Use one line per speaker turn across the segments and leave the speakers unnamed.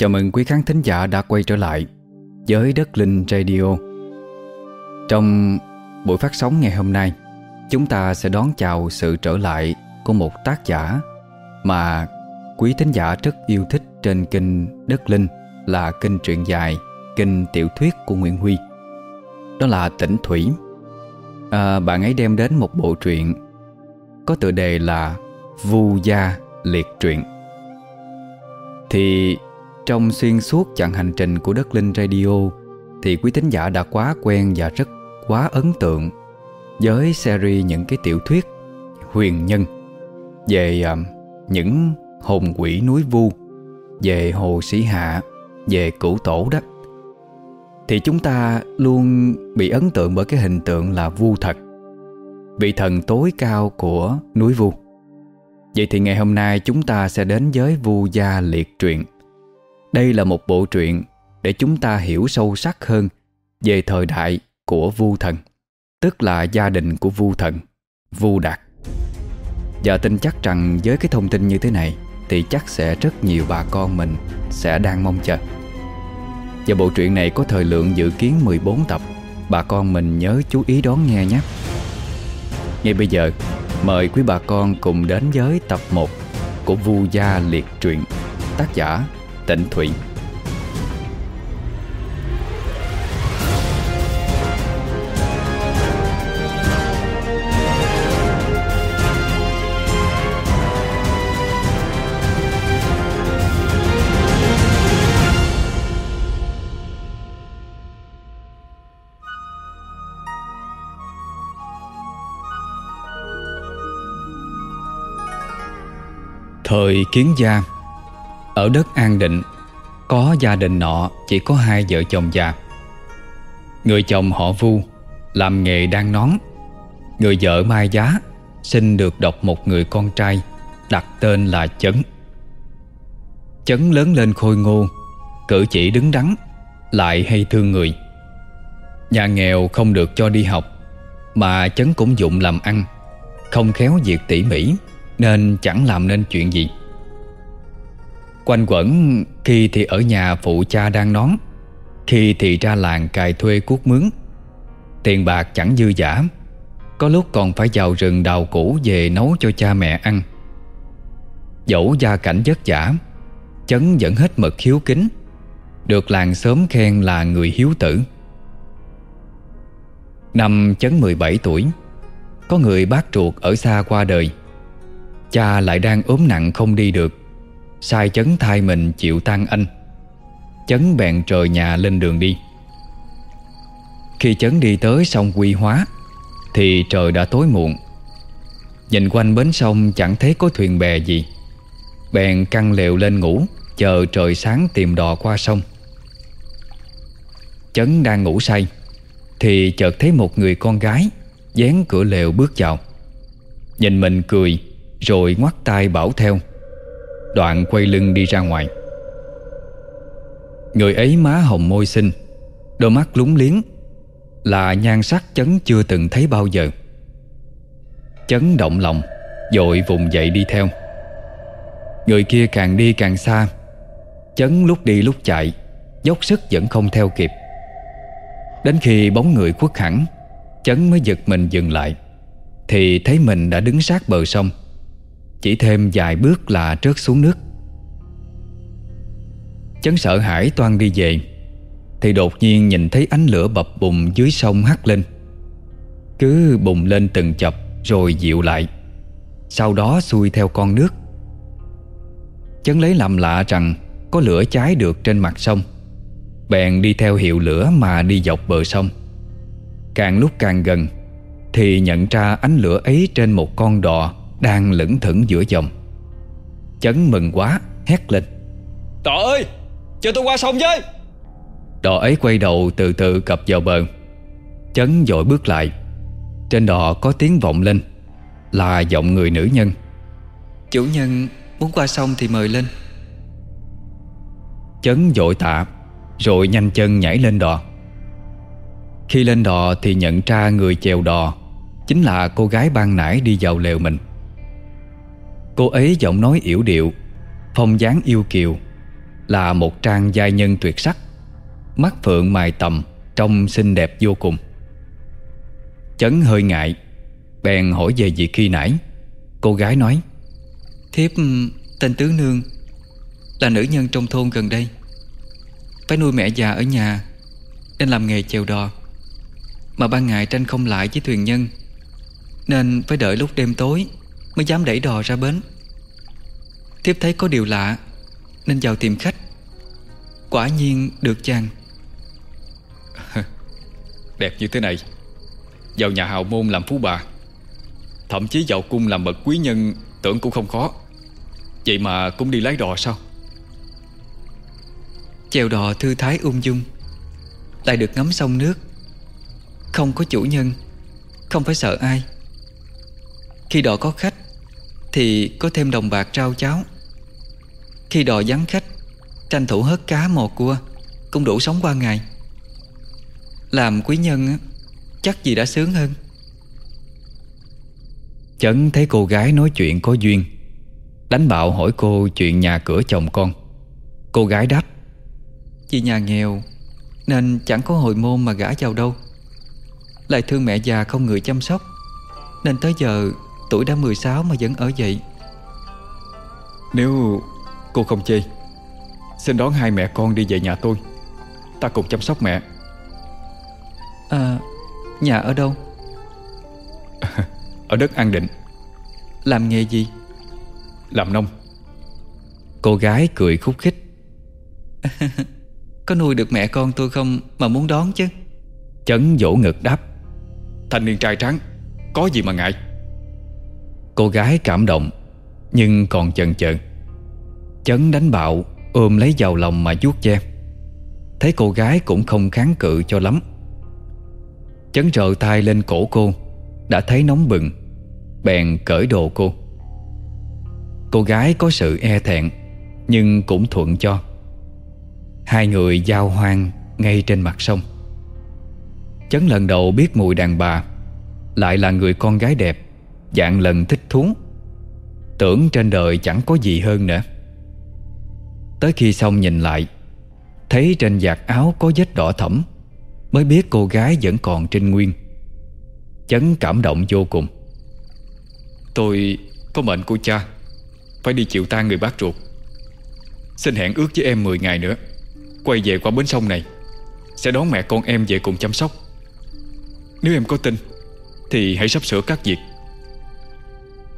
Chào mừng quý khán thính giả đã quay trở lại với Đất Linh Radio. Trong buổi phát sóng ngày hôm nay Chúng ta sẽ đón chào sự trở lại của một tác giả Mà quý thính giả rất yêu thích trên kênh Đất Linh Là kênh truyện dài, kênh tiểu thuyết của Nguyễn Huy. Đó là Tỉnh Thủy. À, Bạn ấy đem đến một bộ truyện Có tựa đề là Vu Gia Liệt Truyện. Thì trong xuyên suốt chặng hành trình của Đất Linh Radio Thì quý thính giả đã quá quen và rất quá ấn tượng Với series những cái tiểu thuyết huyền nhân Về uh, những hồn quỷ núi vu Về hồ sĩ hạ Về cửu tổ đó. Thì chúng ta luôn bị ấn tượng bởi cái hình tượng là vu thật Vị thần tối cao của núi vu. Vậy thì ngày hôm nay chúng ta sẽ đến với vu gia liệt truyện đây là một bộ truyện để chúng ta hiểu sâu sắc hơn về thời đại của Vu Thần, tức là gia đình của Vu Thần, Vu Đạt. Và tin chắc rằng với cái thông tin như thế này thì chắc sẽ rất nhiều bà con mình sẽ đang mong chờ. Và bộ truyện này có thời lượng dự kiến 14 tập, bà con mình nhớ chú ý đón nghe nhé. Ngay bây giờ, mời quý bà con cùng đến với tập 1 của Vu Gia Liệt Truyện, tác giả tịnh thủy Thời kiến gia ở đất An Định, Có gia đình nọ chỉ có hai vợ chồng già. Người chồng họ Vu Làm nghề đang nón. Người vợ mai giá Sinh được đọc một người con trai Đặt tên là Chấn. Chấn lớn lên khôi ngô, Cử chỉ đứng đắn, Lại hay thương người. Nhà nghèo không được cho đi học, Mà Chấn cũng dụng làm ăn, Không khéo việc tỉ mỉ, Nên chẳng làm nên chuyện gì. Quanh quẩn, khi thì ở nhà phụ cha đang nón, Khi thì ra làng cài thuê cuốc mướn. Tiền bạc chẳng dư giả, Có lúc còn phải vào rừng đào củ về nấu cho cha mẹ ăn. Dẫu gia cảnh vất vả, Chấn vẫn hết mực hiếu kính, Được làng sớm khen là người hiếu tử. Năm Chấn 17 tuổi, Có người bác ruột ở xa qua đời, Cha lại đang ốm nặng không đi được. Sai chấn thay mình chịu tan anh. Chấn bèn trời nhà lên đường đi. Khi chấn đi tới sông Quy Hóa, Thì trời đã tối muộn. Nhìn quanh bến sông chẳng thấy có thuyền bè gì. Bèn căng lều lên ngủ, Chờ trời sáng tìm đò qua sông. Chấn đang ngủ say, Thì chợt thấy một người con gái Dán cửa lều bước vào. Nhìn mình cười, Rồi ngoắt tay bảo theo. Đoạn quay lưng đi ra ngoài. Người ấy má hồng môi xinh, Đôi mắt lúng liếng, Là nhan sắc chấn chưa từng thấy bao giờ. Chấn động lòng, Dội vùng dậy đi theo. Người kia càng đi càng xa, Chấn lúc đi lúc chạy, Dốc sức vẫn không theo kịp. Đến khi bóng người khuất hẳn, Chấn mới giật mình dừng lại, Thì thấy mình đã đứng sát bờ sông chỉ thêm vài bước là trớt xuống nước. Chấn sợ hãi toan đi về, Thì đột nhiên nhìn thấy ánh lửa bập bùng dưới sông hắt lên. Cứ bùng lên từng chập Rồi dịu lại, Sau đó xuôi theo con nước. Chấn lấy làm lạ rằng Có lửa cháy được trên mặt sông, Bèn đi theo hiệu lửa mà đi dọc bờ sông. Càng lúc càng gần, Thì nhận ra ánh lửa ấy trên một con đò đang lững thững giữa dòng. Chấn mừng quá hét lên.
Đò ơi Chờ tôi qua sông với.
Đò ấy quay đầu từ từ cập vào bờ. Chấn dội bước lại. Trên đò có tiếng vọng lên Là giọng người nữ nhân.
Chủ nhân muốn qua sông thì mời lên.
Chấn dội tạ Rồi nhanh chân nhảy lên đò. Khi lên đò thì nhận ra người chèo đò Chính là cô gái ban nãy đi vào lều mình Cô ấy giọng nói yểu điệu, Phong dáng yêu kiều, Là một trang giai nhân tuyệt sắc, Mắt phượng mài tầm, Trông xinh đẹp vô cùng. Chấn hơi ngại, Bèn hỏi về việc khi nãy. Cô gái nói,
Thiếp, tên Tứ Nương, Là nữ nhân trong thôn gần đây. Phải nuôi mẹ già ở nhà, Nên làm nghề chèo đò. Mà ban ngày tranh không lại với thuyền nhân, Nên phải đợi lúc đêm tối Mới dám đẩy đò ra bến. Thiếp thấy có điều lạ Nên vào tìm khách. Quả nhiên được chàng.
Đẹp như thế này. Vào nhà hào môn làm phú bà. Thậm chí vào cung làm bậc quý nhân Tưởng cũng không khó. Vậy mà cũng đi lái đò sao?
Chèo đò thư thái ung dung. Lại được ngắm sông nước. Không có chủ nhân Không phải sợ ai. Khi đò có khách Thì có thêm đồng bạc trao cháo Khi đò vắng khách Tranh thủ hớt cá mò cua Cũng đủ sống qua ngày. Làm quý nhân Chắc gì đã sướng hơn.
Chấn thấy cô gái nói chuyện có duyên Đánh bạo hỏi cô chuyện nhà cửa chồng con. Cô gái đáp
Vì nhà nghèo Nên chẳng có hồi môn mà gả vào đâu. Lại thương mẹ già không người chăm sóc Nên tới giờ Tuổi đã 16 mà vẫn ở vậy.
Nếu cô không chê Xin đón hai mẹ con đi về nhà tôi. Ta cùng chăm sóc mẹ.
À Nhà ở đâu?
Ở đất An Định.
Làm nghề gì?
Làm nông.
Cô gái cười khúc khích.
Có nuôi được mẹ con tôi không Mà muốn đón chứ?
Chấn vỗ ngực đáp.
Thanh niên trai trắng Có gì mà ngại
Cô gái cảm động, Nhưng còn chần chừ. Chấn đánh bạo, Ôm lấy vào lòng mà vuốt che Thấy cô gái cũng không kháng cự cho lắm. Chấn rợ tay lên cổ cô, Đã thấy nóng bừng, Bèn cởi đồ cô. Cô gái có sự e thẹn, Nhưng cũng thuận cho. Hai người giao hoang Ngay trên mặt sông. Chấn lần đầu biết mùi đàn bà, Lại là người con gái đẹp. Dạng lần thích thú. Tưởng trên đời chẳng có gì hơn nữa. Tới khi xong nhìn lại, Thấy trên vạt áo có vết đỏ thẫm, Mới biết cô gái vẫn còn trên nguyên. Chấn cảm động vô cùng.
Tôi có mệnh của cha, Phải đi chịu tang người bác ruột. Xin hẹn ước với em 10 ngày nữa. Quay về qua bến sông này, Sẽ đón mẹ con em về cùng chăm sóc. Nếu em có tin, Thì hãy sắp sửa các việc.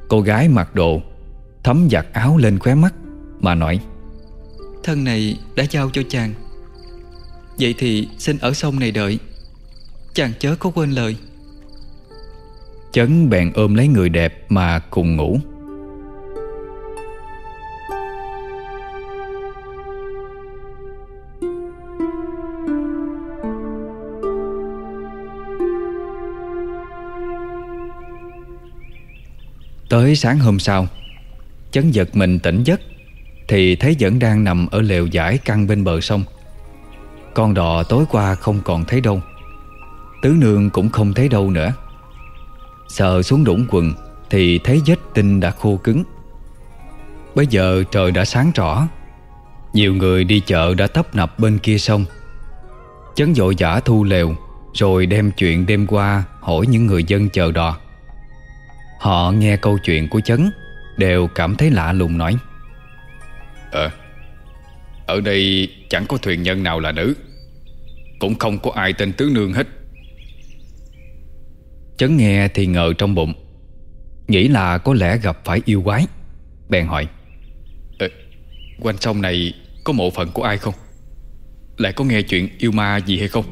Cô gái mặc đồ Thấm giặt áo lên khóe mắt Mà nói
Thân này đã giao cho chàng. Vậy thì xin ở sông này đợi. Chàng chớ có quên lời.
Chấn bèn ôm lấy người đẹp mà cùng ngủ Tới sáng hôm sau, Chấn giật mình tỉnh giấc, Thì thấy vẫn đang nằm ở lều giải căng bên bờ sông. Con đò tối qua không còn thấy đâu, Tứ nương cũng không thấy đâu nữa. Sờ xuống đũng quần Thì thấy vết tinh đã khô cứng. Bây giờ trời đã sáng rõ, Nhiều người đi chợ đã tấp nập bên kia sông. Chấn vội giả thu lều, Rồi đem chuyện đêm qua Hỏi những người dân chờ đò. Họ nghe câu chuyện của Chấn Đều cảm thấy lạ lùng nói.
Ờ Ở đây chẳng có thuyền nhân nào là nữ Cũng không có ai tên Tứ Nương hết.
Chấn nghe thì ngờ trong bụng Nghĩ là có lẽ gặp phải yêu quái Bèn hỏi.
Ờ, Quanh sông này có mộ phận của ai không? Lại có nghe chuyện yêu ma gì hay không?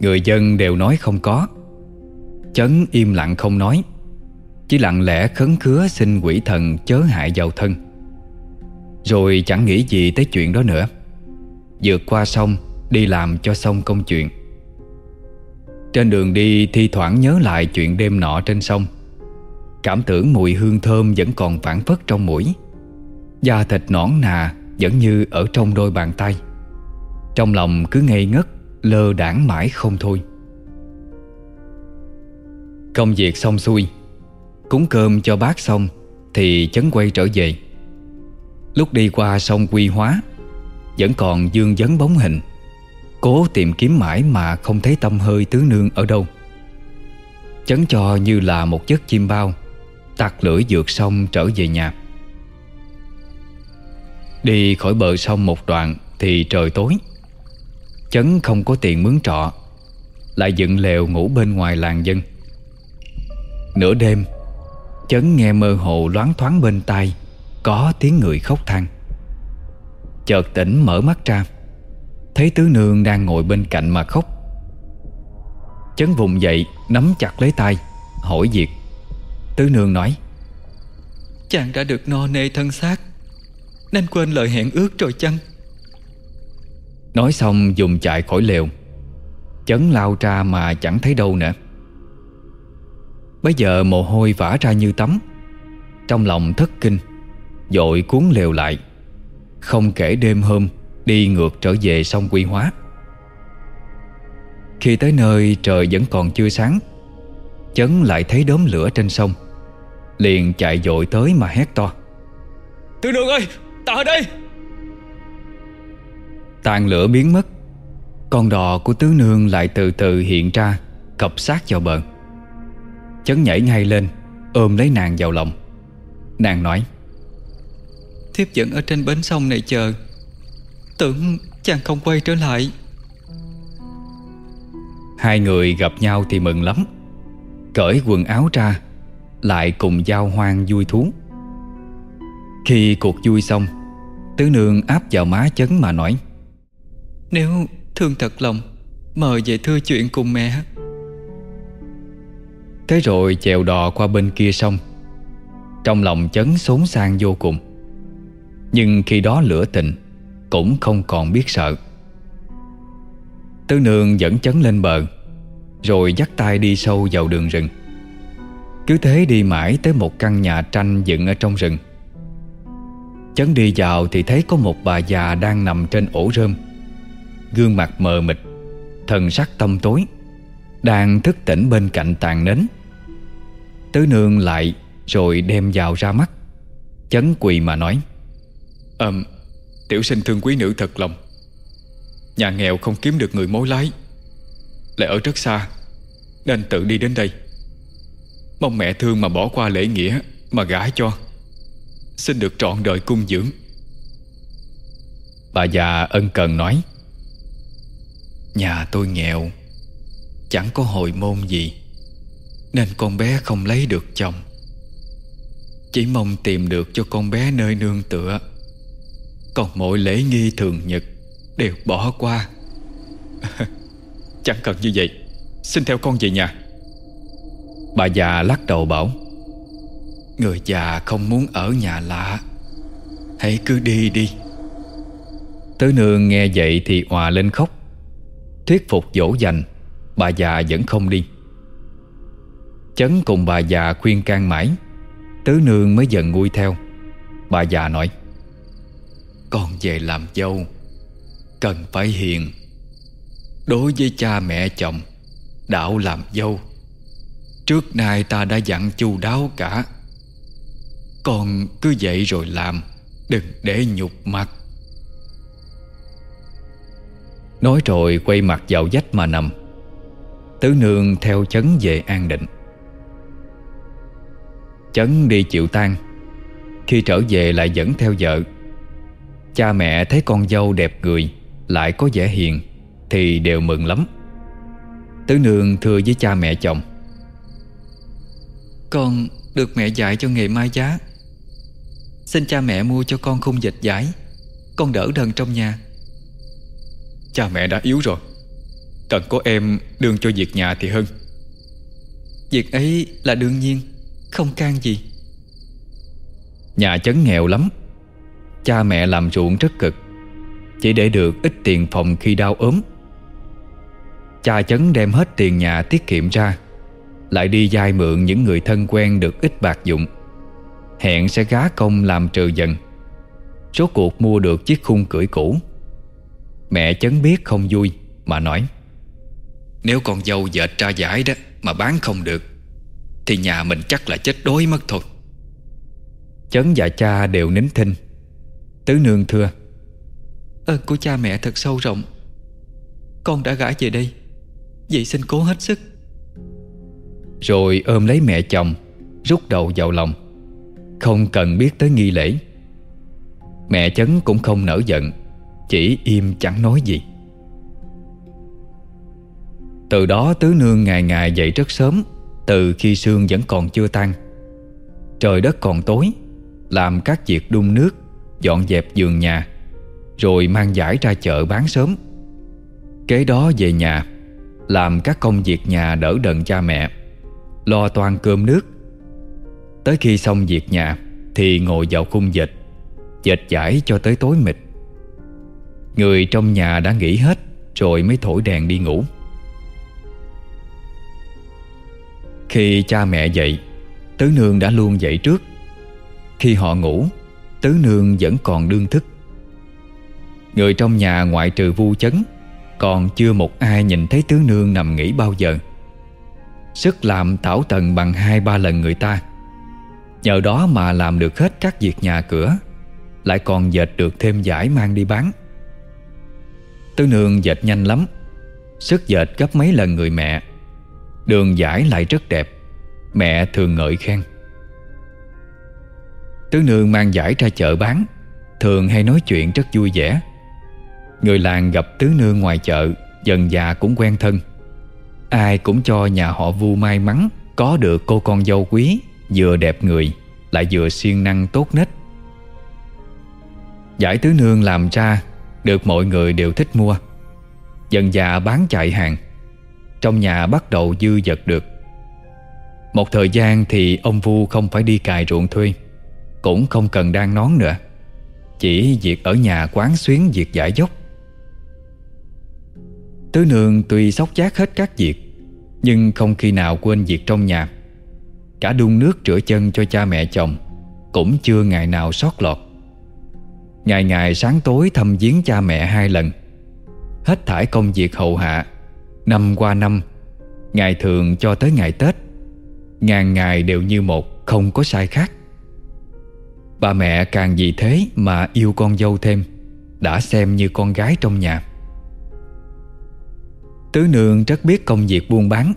Người dân đều nói không có Chấn im lặng không nói. Chỉ lặng lẽ khấn khứa xin quỷ thần chớ hại vào thân. Rồi chẳng nghĩ gì tới chuyện đó nữa. Vượt qua sông, Đi làm cho xong công chuyện. Trên đường đi thi thoảng nhớ lại chuyện đêm nọ trên sông. Cảm tưởng mùi hương thơm vẫn còn phản phất trong mũi. Da thịt nõn nà vẫn như ở trong đôi bàn tay. Trong lòng cứ ngây ngất, Lơ đảng mãi không thôi. Công việc xong xuôi. Cúng cơm cho bác xong Thì chấn quay trở về. Lúc đi qua sông Quy Hóa, Vẫn còn dương dấn bóng hình, Cố tìm kiếm mãi mà không thấy tâm hơi tứ nương ở đâu. Chấn cho như là một giấc chim bao Tạc lưỡi vượt sông trở về nhà. Đi khỏi bờ sông một đoạn Thì trời tối. Chấn không có tiền mướn trọ, Lại dựng lều ngủ bên ngoài làng dân. Nửa đêm Chấn nghe mơ hồ loáng thoáng bên tai Có tiếng người khóc than. Chợt tỉnh mở mắt ra Thấy tứ nương đang ngồi bên cạnh mà khóc. Chấn vùng dậy Nắm chặt lấy tay Hỏi việc. Tứ nương nói
Chàng đã được no nê thân xác Nên quên lời hẹn ước rồi chăng?
Nói xong dùng chạy khỏi lều. Chấn lao ra mà chẳng thấy đâu nữa Bây giờ mồ hôi vã ra như tắm. Trong lòng thất kinh Dội cuốn lều lại. Không kể đêm hôm Đi ngược trở về sông Quy Hóa. Khi tới nơi trời vẫn còn chưa sáng Chấn lại thấy đốm lửa trên sông. Liền chạy dội tới mà hét to.
Tư đường ơi Ta ở đây!
Tàn lửa biến mất Con đò của tứ nương lại từ từ hiện ra Cập sát vào bờ Chấn nhảy ngay lên Ôm lấy nàng vào lòng. Nàng nói
Thiếp vẫn ở trên bến sông này chờ Tưởng chàng không quay trở lại.
Hai người gặp nhau thì mừng lắm. Cởi quần áo ra Lại cùng giao hoang vui thú. Khi cuộc vui xong Tứ nương áp vào má chấn mà nói
Nếu thương thật lòng Mời về thưa chuyện cùng mẹ
Thế rồi chèo đò qua bên kia sông. Trong lòng chấn xốn sang vô cùng. Nhưng khi đó lửa tình Cũng không còn biết sợ. Tứ nương dẫn chấn lên bờ, Rồi dắt tay đi sâu vào đường rừng. Cứ thế đi mãi tới một căn nhà tranh dựng ở trong rừng. Chấn đi vào thì thấy có một bà già đang nằm trên ổ rơm. Gương mặt mờ mịt, Thần sắc tâm tối, Đang thức tỉnh bên cạnh tàn nến. Tứ nương lại Rồi đem vào ra mắt. Chấn quỳ mà nói,
Ờm, Tiểu sinh thương quý nữ thật lòng. Nhà nghèo không kiếm được người mối lái. Lại ở rất xa, Nên tự đi đến đây. Mong mẹ thương mà bỏ qua lễ nghĩa Mà gả cho. Xin được trọn đời cung dưỡng.
Bà già ân cần nói, Nhà tôi nghèo, Chẳng có hồi môn gì. Nên con bé không lấy được chồng. Chỉ mong tìm được cho con bé nơi nương tựa. Còn mọi lễ nghi thường nhật Đều bỏ qua.
Chẳng cần như vậy. Xin theo con về nhà.
Bà già lắc đầu bảo, Người già không muốn ở nhà lạ. Hãy cứ đi đi. Tứ nương nghe vậy thì hòa lên khóc. Thuyết phục dỗ dành, Bà già vẫn không đi. Chấn cùng bà già khuyên can mãi. Tứ nương mới dần nguôi theo. Bà già nói, Con về làm dâu, Cần phải hiền. Đối với cha mẹ chồng, Đạo làm dâu. Trước nay ta đã dặn chu đáo cả. Con cứ vậy rồi làm, Đừng để nhục mặt. Nói rồi quay mặt vào dách mà nằm. Tứ nương theo chấn về an định. Chấn đi chịu tang. Khi trở về lại dẫn theo vợ. Cha mẹ thấy con dâu đẹp người, Lại có vẻ hiền, Thì đều mừng lắm. Tứ nương thưa với cha mẹ chồng,
Con được mẹ dạy cho nghề mai giá. Xin cha mẹ mua cho con khung dịch giải Con đỡ đần trong nhà.
Cha mẹ đã yếu rồi. Cần có em đương cho việc nhà thì hơn.
Việc ấy là đương nhiên. Không can gì.
Nhà chấn nghèo lắm. Cha mẹ làm ruộng rất cực. Chỉ để được ít tiền phòng khi đau ốm. Cha chấn đem hết tiền nhà tiết kiệm ra, Lại đi vay mượn những người thân quen được ít bạc dụng. Hẹn sẽ gá công làm trừ dần. Số cuộc mua được chiếc khung cưỡi cũ. Mẹ chấn biết không vui, Mà nói, Nếu con dâu dệt ra giải đó Mà bán không được thì nhà mình chắc là chết đói mất thôi. Chấn và cha đều nín thinh. Tứ nương thưa
Ơn của cha mẹ thật sâu rộng. Con đã gả về đây. Vậy xin cố hết sức.
Rồi ôm lấy mẹ chồng Rút đầu vào lòng. Không cần biết tới nghi lễ. Mẹ chấn cũng không nở giận Chỉ im chẳng nói gì. Từ đó tứ nương ngày ngày dậy rất sớm từ khi sương vẫn còn chưa tan. Trời đất còn tối, Làm các việc đun nước, Dọn dẹp giường nhà, Rồi mang giải ra chợ bán sớm. Kế đó về nhà, Làm các công việc nhà đỡ đần cha mẹ, Lo toan cơm nước. Tới khi xong việc nhà Thì ngồi vào khung dịch Dệt giải cho tới tối mịt. Người trong nhà đã nghỉ hết Rồi mới thổi đèn đi ngủ. Khi cha mẹ dậy, Tứ nương đã luôn dậy trước. Khi họ ngủ, Tứ nương vẫn còn đương thức. Người trong nhà ngoại trừ vu chấn, Còn chưa một ai nhìn thấy tứ nương nằm nghỉ bao giờ. Sức làm tảo tần bằng hai ba lần người ta. Nhờ đó mà làm được hết các việc nhà cửa, Lại còn dệt được thêm giải mang đi bán. Tứ nương dệt nhanh lắm, Sức dệt gấp mấy lần người mẹ. Đường giải lại rất đẹp. Mẹ thường ngợi khen. Tứ nương mang giải ra chợ bán. Thường hay nói chuyện rất vui vẻ. Người làng gặp tứ nương ngoài chợ, Dần già cũng quen thân. Ai cũng cho nhà họ vu may mắn, Có được cô con dâu quý, Vừa đẹp người, Lại vừa siêng năng tốt nết. Giải tứ nương làm ra, Được mọi người đều thích mua. Dần già bán chạy hàng. Trong nhà bắt đầu dư dật được. Một thời gian thì ông Vu không phải đi cài ruộng thuê, Cũng không cần đang nón nữa, Chỉ việc ở nhà quán xuyến việc giải dốc. Tứ nương tuy sóc chát hết các việc, Nhưng không khi nào quên việc trong nhà. Cả đun nước rửa chân cho cha mẹ chồng, Cũng chưa ngày nào sót lọt. Ngày ngày sáng tối thăm viếng cha mẹ hai lần, Hết thải công việc hậu hạ Năm qua năm Ngày thường cho tới ngày Tết, Ngàn ngày đều như một, Không có sai khác. Bà mẹ càng vì thế mà yêu con dâu thêm, Đã xem như con gái trong nhà. Tứ nương rất biết công việc buôn bán,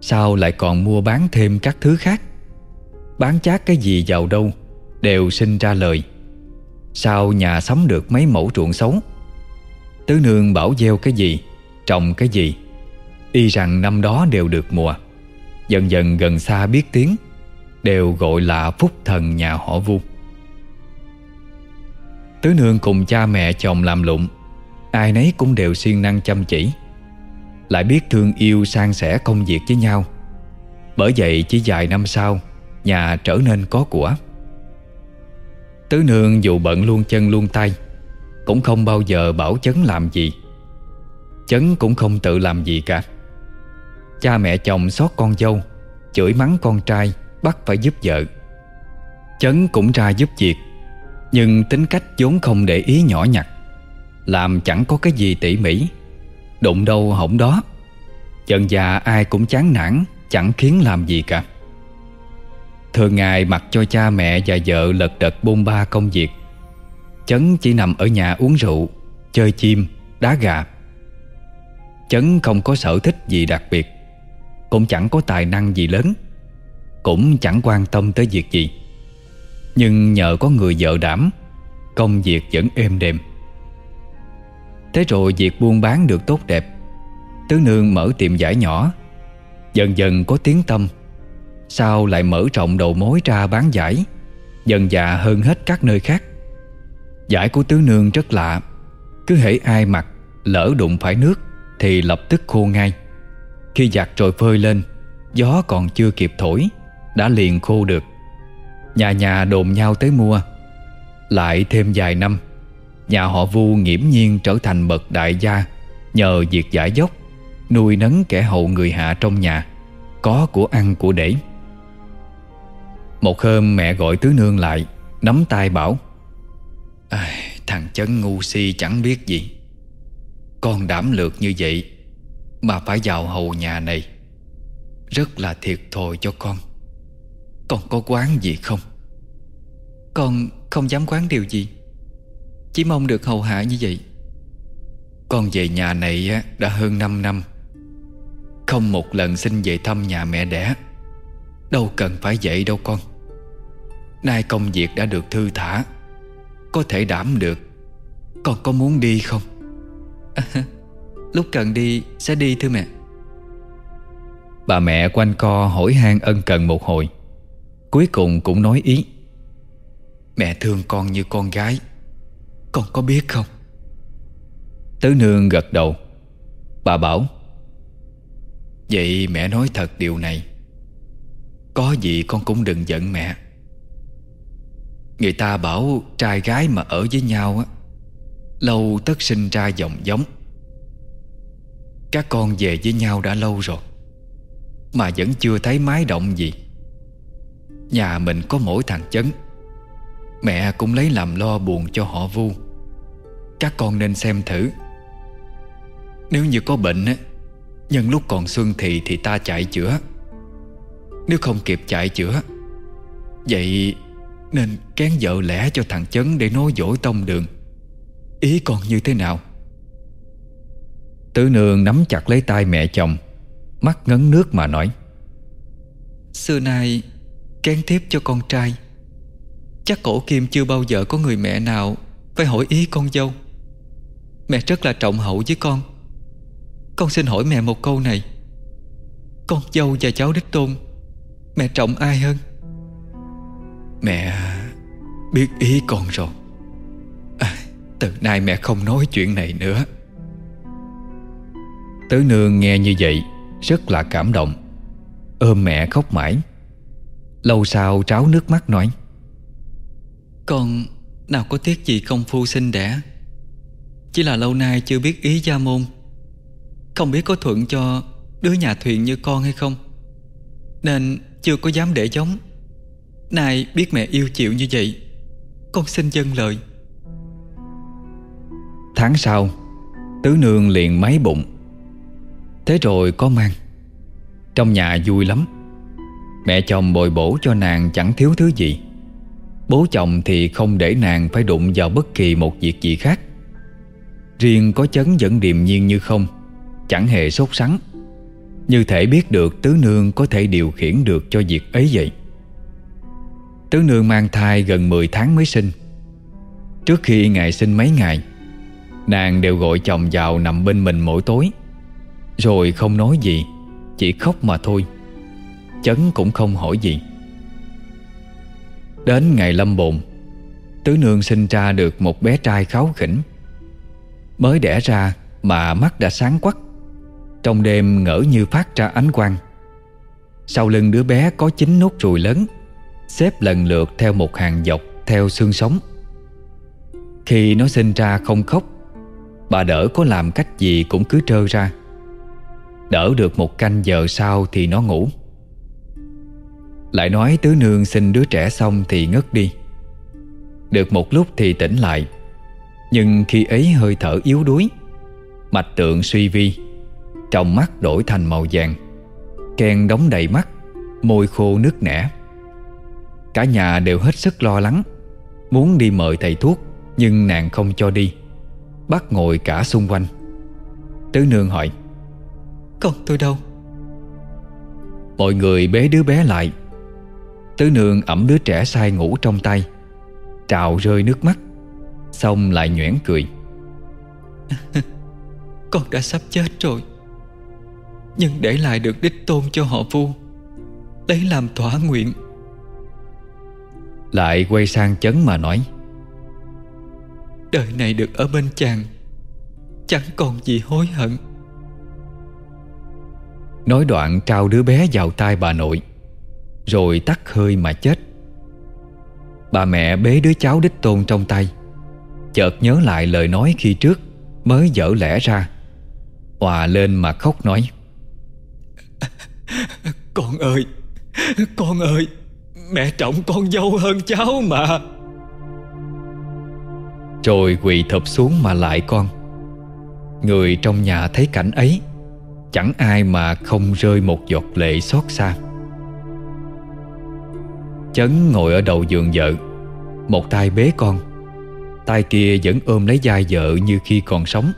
Sao lại còn mua bán thêm các thứ khác? Bán chát cái gì giàu đâu, Đều sinh ra lời. Sao nhà sống được mấy mẫu ruộng xấu? Tứ nương bảo gieo cái gì, Trồng cái gì? Y rằng năm đó đều được mùa. Dần dần gần xa biết tiếng, Đều gọi là phúc thần nhà họ vu. Tứ nương cùng cha mẹ chồng làm lụng, Ai nấy cũng đều siêng năng chăm chỉ. Lại biết thương yêu san sẻ công việc với nhau. Bởi vậy chỉ vài năm sau, Nhà trở nên có của. Tứ nương dù bận luôn chân luôn tay, Cũng không bao giờ bảo Chấn làm gì. Chấn cũng không tự làm gì cả. Cha mẹ chồng xót con dâu Chửi mắng con trai Bắt phải giúp vợ. Chấn cũng ra giúp việc Nhưng tính cách vốn không để ý nhỏ nhặt Làm chẳng có cái gì tỉ mỉ. Đụng đâu hỏng đó Dần già ai cũng chán nản Chẳng khiến làm gì cả. Thường ngày mặc cho cha mẹ và vợ lật đật bôn ba công việc. Chấn chỉ nằm ở nhà uống rượu Chơi chim, đá gà. Chấn không có sở thích gì đặc biệt. Cũng chẳng có tài năng gì lớn, Cũng chẳng quan tâm tới việc gì. Nhưng nhờ có người vợ đảm, Công việc vẫn êm đềm. Thế rồi việc buôn bán được tốt đẹp, Tứ Nương mở tiệm giải nhỏ, Dần dần có tiếng tâm. Sao lại mở rộng đầu mối ra bán giải Dần già hơn hết các nơi khác. Giải của tứ nương rất lạ, Cứ hễ ai mặc Lỡ đụng phải nước Thì lập tức khô ngay. Khi giặt rồi phơi lên Gió còn chưa kịp thổi Đã liền khô được. Nhà nhà đồn nhau tới mua. Lại thêm vài năm Nhà họ Vu nghiễm nhiên trở thành bậc đại gia Nhờ việc giải dốc Nuôi nấng kẻ hậu người hạ trong nhà Có của ăn của để. Một hôm mẹ gọi tứ nương lại Nắm tay bảo à, Thằng chấn ngu si chẳng biết gì. Con đảm lược như vậy mà phải vào hầu nhà này. Rất là thiệt thòi cho con. Con có quán gì không?
Con không dám quán điều gì. Chỉ mong được hầu hạ như vậy.
Con về nhà này đã hơn 5 năm. Không một lần xin về thăm nhà mẹ đẻ. Đâu cần phải vậy đâu con. Nay công việc đã được thư thả. Có thể đảm được. Con có muốn đi không?
Lúc cần đi sẽ đi thưa mẹ.
Bà mẹ quanh co hỏi han ân cần một hồi. Cuối cùng cũng nói ý. Mẹ thương con như con gái. Con có biết không? Tứ nương gật đầu. Bà bảo Vậy mẹ nói thật điều này. Có gì con cũng đừng giận mẹ. Người ta bảo trai gái mà ở với nhau á Lâu tất sinh ra dòng giống các con về với nhau đã lâu rồi, Mà vẫn chưa thấy mái động gì. Nhà mình có mỗi thằng chấn. Mẹ cũng lấy làm lo buồn cho họ vu. Các con nên xem thử. Nếu như có bệnh á, Nhân lúc còn xuân thì thì ta chạy chữa. Nếu không kịp chạy chữa, Vậy nên kén vợ lẽ cho thằng Chấn Để nói dỗi tông đường. Ý con như thế nào? Tứ nương nắm chặt lấy tay mẹ chồng Mắt ngấn nước mà nói
Xưa nay Kén tiếp cho con trai. Chắc cổ kim chưa bao giờ có người mẹ nào Phải hỏi ý con dâu. Mẹ rất là trọng hậu với con. Con xin hỏi mẹ một câu này. Con dâu và cháu đích tôn Mẹ trọng ai hơn?
Mẹ biết ý con rồi. À, Từ nay mẹ không nói chuyện này nữa Tứ nương nghe như vậy Rất là cảm động. Ôm mẹ khóc mãi. Lâu sau tráo nước mắt nói
Con nào có tiếc gì công phu sinh đẻ. Chỉ là lâu nay chưa biết ý gia môn. Không biết có thuận cho đứa nhà thuyền như con hay không. Nên chưa có dám để giống. Nay biết mẹ yêu chịu như vậy Con xin dâng lời.
Tháng sau Tứ nương liền máy bụng Thế rồi có mang. Trong nhà vui lắm. Mẹ chồng bồi bổ cho nàng chẳng thiếu thứ gì. Bố chồng thì không để nàng phải đụng vào bất kỳ một việc gì khác. Riêng có chấn vẫn điềm nhiên như không, Chẳng hề sốt sắng. Như thể biết được tứ nương có thể điều khiển được cho việc ấy vậy. Tứ nương mang thai gần 10 tháng mới sinh. Trước khi ngày sinh mấy ngày, Nàng đều gọi chồng vào nằm bên mình mỗi tối. Rồi không nói gì, Chỉ khóc mà thôi. Chấn cũng không hỏi gì. Đến ngày lâm bồn, Tứ nương sinh ra được một bé trai kháo khỉnh. Mới đẻ ra mà mắt đã sáng quắc, Trong đêm ngỡ như phát ra ánh quang. Sau lưng đứa bé có chín nốt ruồi lớn, Xếp lần lượt theo một hàng dọc Theo xương sống. Khi nó sinh ra không khóc, Bà đỡ có làm cách gì cũng cứ trơ ra. Đỡ được một canh giờ sau thì nó ngủ. Lại nói tứ nương sinh đứa trẻ xong thì ngất đi. Được một lúc thì tỉnh lại. Nhưng khi ấy hơi thở yếu đuối, Mạch tượng suy vi, Trong mắt đổi thành màu vàng. Ken đóng đầy mắt, Môi khô nước nẻ. Cả nhà đều hết sức lo lắng, Muốn đi mời thầy thuốc, Nhưng nàng không cho đi, Bắt ngồi cả xung quanh. Tứ nương hỏi
con tôi đâu?
Mọi người bế đứa bé lại. Tứ nương ẩm đứa trẻ say ngủ trong tay Trào rơi nước mắt Xong lại nhoẻn cười.
cười. Con đã sắp chết rồi Nhưng để lại được đích tôn cho họ vu Lấy làm thỏa nguyện.
Lại quay sang chấn mà nói
Đời này được ở bên chàng Chẳng còn gì hối hận
Nói đoạn trao đứa bé vào tay bà nội Rồi tắt hơi mà chết. Bà mẹ bế đứa cháu đích tôn trong tay Chợt nhớ lại lời nói khi trước Mới dở lẽ ra Hòa lên mà khóc nói.
Con ơi Con ơi Mẹ trọng con dâu hơn cháu mà.
Rồi quỳ thụp xuống mà lại con. Người trong nhà thấy cảnh ấy Chẳng ai mà không rơi một giọt lệ xót xa. Chấn ngồi ở đầu giường vợ, Một tay bế con, tay kia vẫn ôm lấy vai vợ như khi còn sống.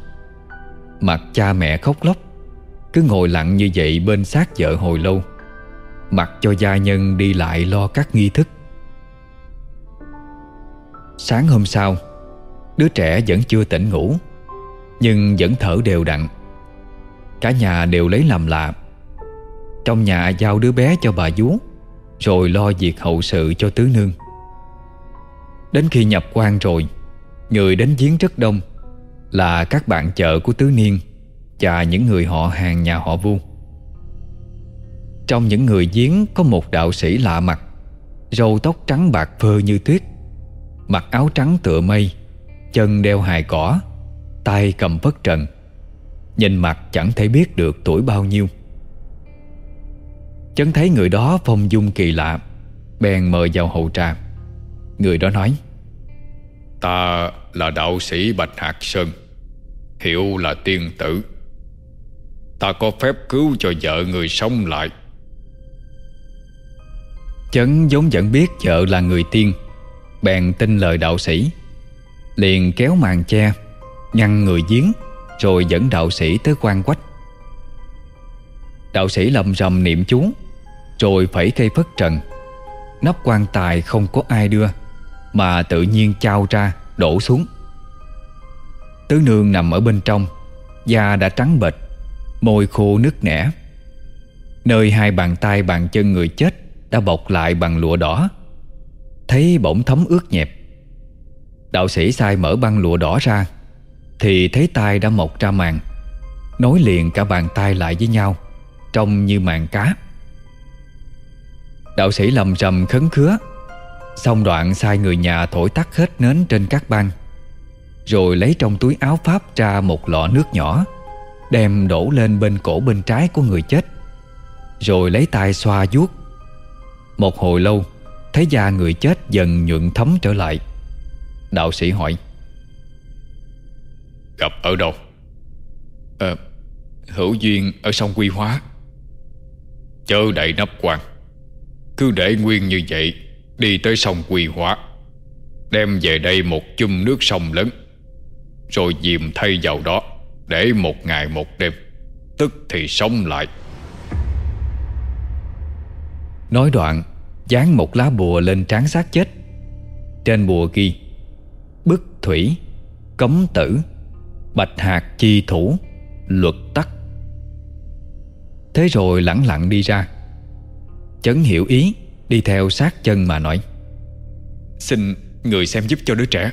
Mặt cha mẹ khóc lóc, Cứ ngồi lặng như vậy bên xác vợ hồi lâu, Mặc cho gia nhân đi lại lo các nghi thức. Sáng hôm sau, Đứa trẻ vẫn chưa tỉnh ngủ, Nhưng vẫn thở đều đặn. Cả nhà đều lấy làm lạ. Trong nhà giao đứa bé cho bà vú, Rồi lo việc hậu sự cho tứ nương. Đến khi nhập quan rồi, Người đến giếng rất đông, Là các bạn chợ của tứ niên Và những người họ hàng nhà họ vu Trong những người giếng Có một đạo sĩ lạ mặt, Râu tóc trắng bạc phơ như tuyết, Mặc áo trắng tựa mây, Chân đeo hài cỏ, tay cầm phất trần. Nhìn mặt chẳng thể biết được tuổi bao nhiêu. Chấn thấy người đó phong dung kỳ lạ Bèn mời vào hậu trà. Người đó nói
Ta là đạo sĩ Bạch Hạc Sơn Hiệu là tiên tử. Ta có phép cứu cho vợ người sống lại.
Chấn giống vẫn biết vợ là người tiên Bèn tin lời đạo sĩ Liền kéo màn che Ngăn người giếng rồi dẫn đạo sĩ tới quan quách. Đạo sĩ lầm rầm niệm chú, Rồi phẩy cây phất trần. Nắp quan tài không có ai đưa, Mà tự nhiên trao ra, Đổ xuống. Tứ nương nằm ở bên trong, Da đã trắng bệch, Môi khô nứt nẻ. Nơi hai bàn tay bàn chân người chết Đã bọc lại bằng lụa đỏ. Thấy bỗng thấm ướt nhẹp. Đạo sĩ sai mở băng lụa đỏ ra thì thấy tay đã mọc ra màng, Nối liền cả bàn tay lại với nhau Trông như màng cá. Đạo sĩ lầm rầm khấn khứa. Xong đoạn sai người nhà thổi tắt hết nến trên các băng Rồi lấy trong túi áo pháp ra một lọ nước nhỏ Đem đổ lên bên cổ bên trái của người chết Rồi lấy tay xoa vuốt. Một hồi lâu Thấy da người chết dần nhuận thấm trở lại. Đạo sĩ hỏi
Gặp ở đâu?
À, Hữu duyên ở sông Quy Hóa.
Chớ đậy nắp quan. Cứ để nguyên như vậy Đi tới sông Quy Hóa. Đem về đây một chum nước sông lớn Rồi dìm thay vào đó Để một ngày một đêm Tức thì sống lại.
Nói đoạn Dán một lá bùa lên trán xác chết. Trên bùa ghi Bức thủy Cấm tử. Bạch hạt chi thủ, Luật tắc. Thế rồi lẳng lặng đi ra. Chấn hiểu ý Đi theo sát chân mà nói,
Xin người xem giúp cho đứa trẻ.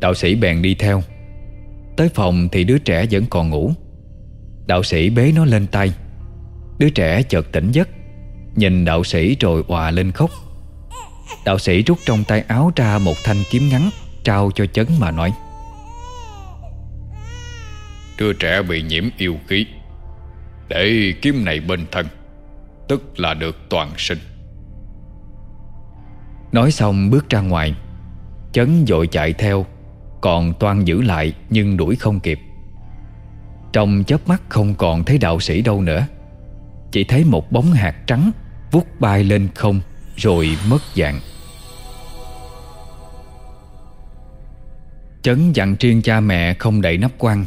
Đạo sĩ bèn đi theo. Tới phòng thì đứa trẻ vẫn còn ngủ. Đạo sĩ bế nó lên tay. Đứa trẻ chợt tỉnh giấc, Nhìn đạo sĩ rồi hòa lên khóc. Đạo sĩ rút trong tay áo ra một thanh kiếm ngắn, Trao cho chấn mà nói
Đứa trẻ bị nhiễm yêu khí. Để kiếm này bên thân, Tức là được toàn sinh.
Nói xong bước ra ngoài, Chấn dội chạy theo, Còn toan giữ lại nhưng đuổi không kịp. Trong chớp mắt không còn thấy đạo sĩ đâu nữa, Chỉ thấy một bóng hạt trắng Vút bay lên không Rồi mất dạng. Chấn dặn riêng cha mẹ không đậy nắp quan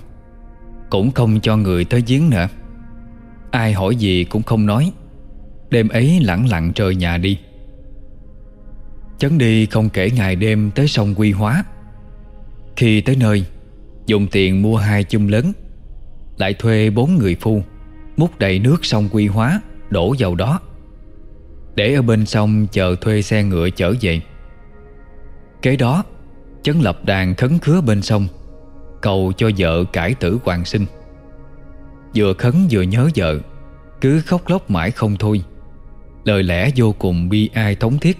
cũng không cho người tới giếng nữa. Ai hỏi gì cũng không nói. Đêm ấy lẳng lặng rời nhà đi. Chấn đi không kể ngày đêm tới sông Quy Hóa. Khi tới nơi, Dùng tiền mua hai chum lớn, Lại thuê bốn người phu, Múc đầy nước sông Quy Hóa, Đổ vào đó. Để ở bên sông chờ thuê xe ngựa chở về. Kế đó, Chấn lập đàn khấn khứa bên sông. Cầu cho vợ cải tử hoàng sinh. Vừa khấn vừa nhớ vợ, Cứ khóc lóc mãi không thôi. Lời lẽ vô cùng bi ai thống thiết.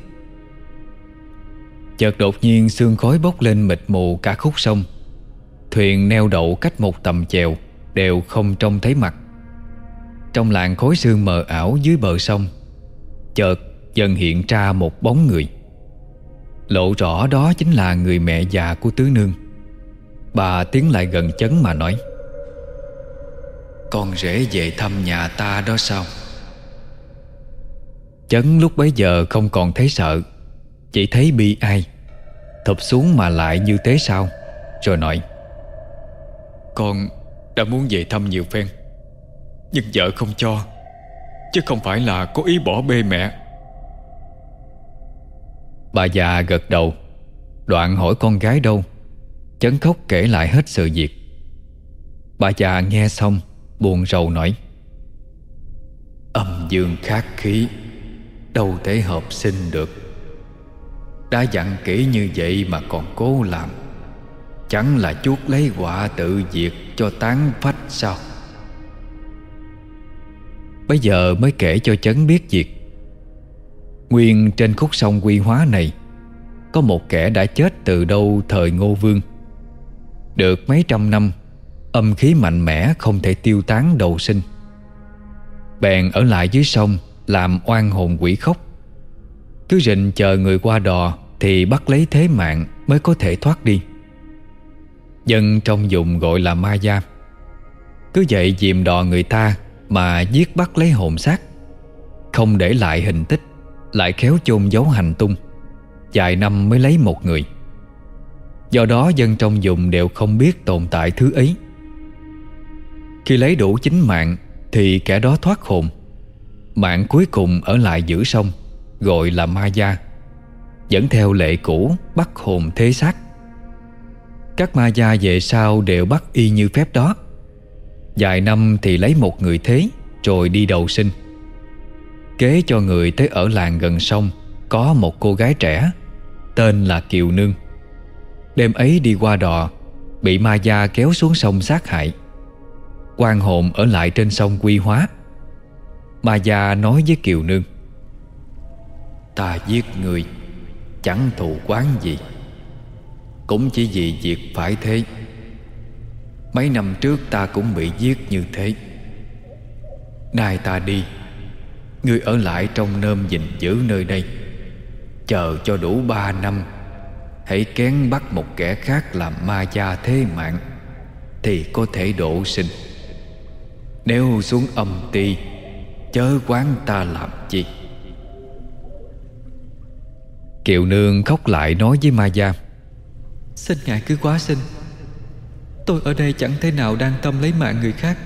Chợt đột nhiên sương khói bốc lên mịt mù cả khúc sông. Thuyền neo đậu cách một tầm chèo, Đều không trông thấy mặt. Trong làng khói sương mờ ảo dưới bờ sông, Chợt dần hiện ra một bóng người. Lộ rõ đó chính là người mẹ già của tứ nương. Bà tiến lại gần chấn mà nói Con rể về thăm nhà ta đó sao? Chấn lúc bấy giờ không còn thấy sợ Chỉ thấy bi ai Thụp xuống mà lại như thế sao? Rồi nói
Con đã muốn về thăm nhiều phen Nhưng vợ không cho Chứ không phải là có ý bỏ bê mẹ.
Bà già gật đầu Đoạn hỏi con gái đâu Chấn khóc kể lại hết sự việc. Bà già nghe xong, Buồn rầu nói, Âm dương khắc khí, Đâu thể hợp sinh được. Đã dặn kỹ như vậy mà còn cố làm. Chẳng là chuốt lấy quả tự diệt cho tán phách sao? Bây giờ mới kể cho Chấn biết việc. Nguyên trên khúc sông quy hóa này, Có một kẻ đã chết từ đâu thời Ngô Vương. Được mấy trăm năm, Âm khí mạnh mẽ không thể tiêu tán đầu sinh. Bèn ở lại dưới sông Làm oan hồn quỷ khóc. Cứ rình chờ người qua đò Thì bắt lấy thế mạng Mới có thể thoát đi. Dân trong dùng gọi là ma gia. Cứ vậy dìm đò người ta Mà giết bắt lấy hồn xác. Không để lại hình tích, Lại khéo chôn giấu hành tung. Dài năm mới lấy một người. Do đó dân trong dùng đều không biết tồn tại thứ ấy. Khi lấy đủ chính mạng, Thì kẻ đó thoát hồn. Mạng cuối cùng ở lại giữ sông, Gọi là ma gia, Dẫn theo lệ cũ Bắt hồn thế xác. Các ma gia về sau đều bắt y như phép đó. Dài năm thì lấy một người thế, Rồi đi đầu sinh. Kế cho người tới ở làng gần sông, Có một cô gái trẻ, Tên là Kiều Nương. Đêm ấy đi qua đò, Bị ma gia kéo xuống sông sát hại. Quan hồn ở lại trên sông quy hóa. Ma gia nói với Kiều Nương, Ta giết người, Chẳng thù quán gì. Cũng chỉ vì việc phải thế. Mấy năm trước ta cũng bị giết như thế. Nay ta đi, Ngươi ở lại trong nơm gìn giữ nơi đây. Chờ cho đủ ba năm Hãy kén bắt một kẻ khác làm ma gia thế mạng, Thì có thể độ sinh. Nếu xuống âm ti, Chớ quán ta làm chi? Kiều nương khóc lại nói với ma gia,
Xin ngài cứ quá xin Tôi ở đây chẳng thể nào đang tâm lấy mạng người khác.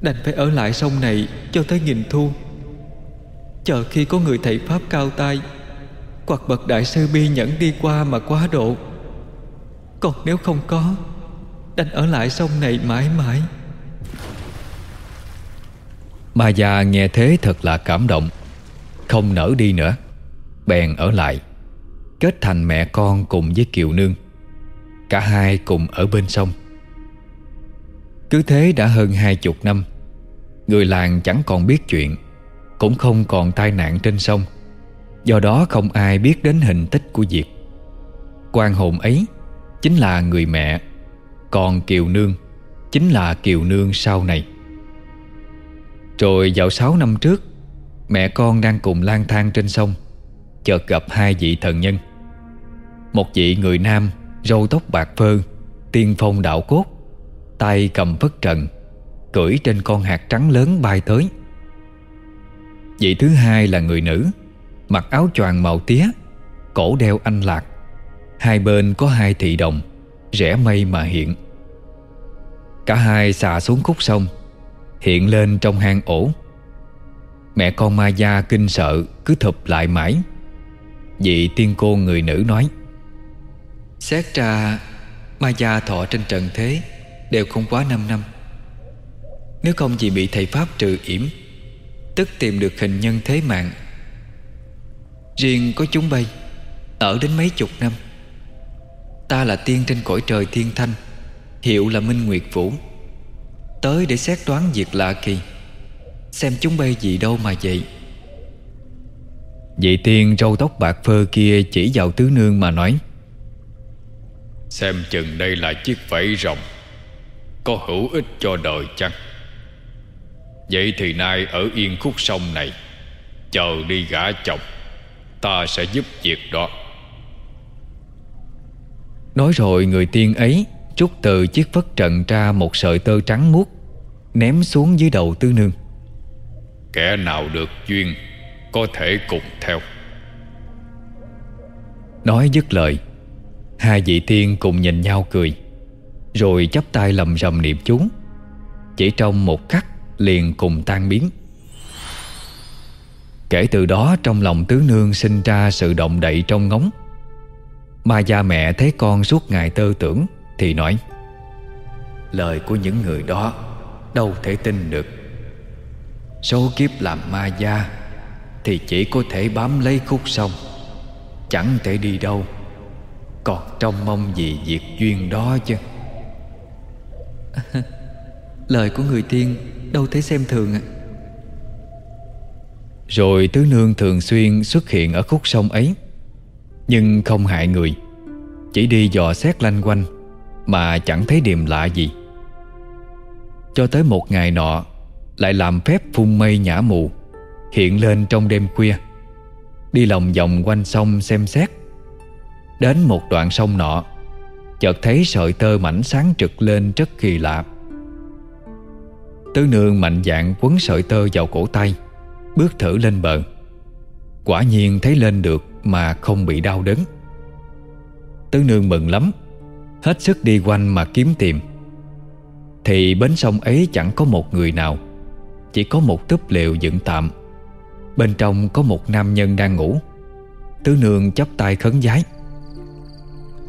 Đành phải ở lại sông này cho tới nghìn thu. Chờ khi có người thầy Pháp cao tay hoặc bậc đại sư bi nhẫn đi qua mà quá độ. Còn nếu không có, Đành ở lại sông này mãi mãi.
Ma già nghe thế thật là cảm động. Không nỡ đi nữa, Bèn ở lại, Kết thành mẹ con cùng với Kiều Nương. Cả hai cùng ở bên sông. Cứ thế đã hơn hai chục năm, Người làng chẳng còn biết chuyện, Cũng không còn tai nạn trên sông. Do đó không ai biết đến hình tích của Diệp. Quan hồn ấy Chính là người mẹ, Còn Kiều Nương Chính là Kiều Nương sau này. Rồi dạo sáu năm trước, Mẹ con đang cùng lang thang trên sông, Chợt gặp hai vị thần nhân. Một vị người nam Râu tóc bạc phơ, Tiên phong đạo cốt, tay cầm phất trần, Cưỡi trên con hạt trắng lớn bay tới. Vị thứ hai là người nữ Mặc áo choàng màu tía, Cổ đeo anh lạc. Hai bên có hai thị đồng, Rẽ mây mà hiện. Cả hai xà xuống khúc sông, Hiện lên trong hang ổ. Mẹ con ma gia kinh sợ, Cứ thụp lại mãi. Vị tiên cô người nữ nói,
Xét ra, Ma gia thọ trên trần thế Đều không quá 5 năm. Nếu không chỉ bị thầy Pháp trừ yểm, Tức tìm được hình nhân thế mạng Riêng có chúng bay, Ở đến mấy chục năm. Ta là tiên trên cõi trời thiên thanh, Hiệu là Minh Nguyệt Vũ. Tới để xét đoán việc lạ kỳ, Xem chúng bay gì đâu mà vậy.
Vị tiên râu tóc bạc phơ kia chỉ vào tứ nương mà nói,
Xem chừng đây là chiếc vẫy rồng, Có hữu ích cho đời chăng? Vậy thì nay ở yên khúc sông này, Chờ đi gả chồng. Ta sẽ giúp việc đó.
Nói rồi người tiên ấy Trút từ chiếc phất trần ra một sợi tơ trắng muốt Ném xuống dưới đầu tứ nương.
Kẻ nào được duyên Có thể cùng theo.
Nói dứt lời Hai vị tiên cùng nhìn nhau cười Rồi chắp tay lầm rầm niệm chú. Chỉ trong một khắc liền cùng tan biến Kể từ đó trong lòng tứ nương sinh ra sự động đậy trong ngóng. Ma gia mẹ thấy con suốt ngày tơ tưởng, Thì nói, Lời của những người đó Đâu thể tin được. Số kiếp làm ma gia Thì chỉ có thể bám lấy khúc sông, Chẳng thể đi đâu. Còn trông mong gì việc duyên đó chứ?
Lời của người tiên Đâu thể xem thường à
rồi tứ nương thường xuyên xuất hiện ở khúc sông ấy. Nhưng không hại người. Chỉ đi dò xét lanh quanh, Mà chẳng thấy điềm lạ gì. Cho tới một ngày nọ, Lại làm phép phun mây nhã mù, Hiện lên trong đêm khuya. Đi lòng vòng quanh sông xem xét. Đến một đoạn sông nọ, Chợt thấy sợi tơ mảnh sáng trực lên rất kỳ lạ. Tứ nương mạnh dạng quấn sợi tơ vào cổ tay. Bước thử lên bờ. Quả nhiên thấy lên được Mà không bị đau đớn. Tứ nương mừng lắm, Hết sức đi quanh mà kiếm tìm. Thì bến sông ấy chẳng có một người nào, Chỉ có một túp lều dựng tạm. Bên trong có một nam nhân đang ngủ. Tứ nương chắp tay khấn giái.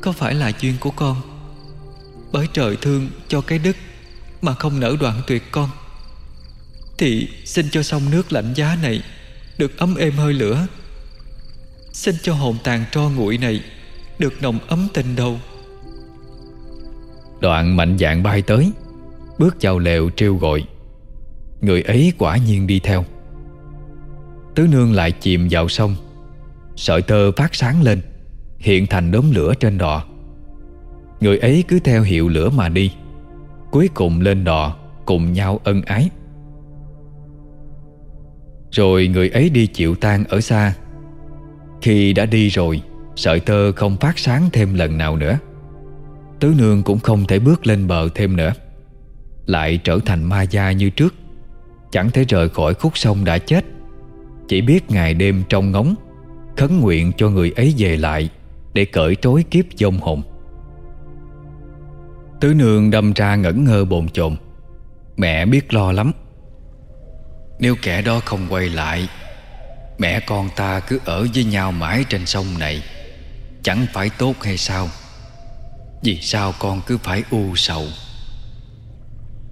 Có phải là duyên của con? Bởi trời thương cho cái đức Mà không nỡ đoạn tuyệt con. Thì xin cho sông nước lạnh giá này, Được ấm êm hơi lửa. Xin cho hồn tàn tro nguội này, Được nồng ấm tình đầu.
Đoạn mạnh dạng bay tới, Bước vào lều trêu gọi. Người ấy quả nhiên đi theo. Tứ nương lại chìm vào sông. Sợi tơ phát sáng lên, Hiện thành đốm lửa trên đò. Người ấy cứ theo hiệu lửa mà đi. Cuối cùng lên đò, Cùng nhau ân ái. Rồi người ấy đi chịu tan ở xa. Khi đã đi rồi, Sợi tơ không phát sáng thêm lần nào nữa. Tứ nương cũng không thể bước lên bờ thêm nữa. Lại trở thành ma gia như trước. Chẳng thể rời khỏi khúc sông đã chết. Chỉ biết ngày đêm trong ngóng, Khấn nguyện cho người ấy về lại Để cởi trối kiếp dông hồn. Tứ nương đâm ra ngẩn ngơ bồn chồn. Mẹ biết lo lắm. Nếu kẻ đó không quay lại, Mẹ con ta cứ ở với nhau mãi trên sông này, Chẳng phải tốt hay sao? Vì sao con cứ phải u sầu?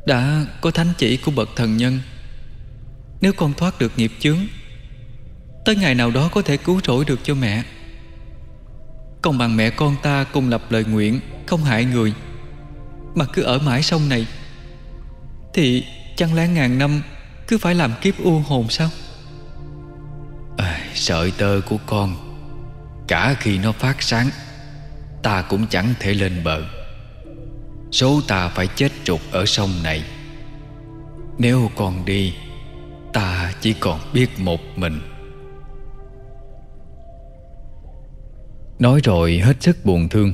Đã có thánh chỉ của bậc thần nhân. Nếu con thoát được nghiệp chướng, Tới ngày nào đó có thể cứu rỗi được cho mẹ. Còn bằng mẹ con ta cùng lập lời nguyện, Không hại người. Mà cứ ở mãi sông này, Thì chăng lẽ ngàn năm cứ phải làm kiếp u hồn sao?
À, Sợi tơ của con Cả khi nó phát sáng Ta cũng chẳng thể lên bờ. Số ta phải chết trục ở sông này. Nếu con đi Ta chỉ còn biết một mình. Nói rồi hết sức buồn thương.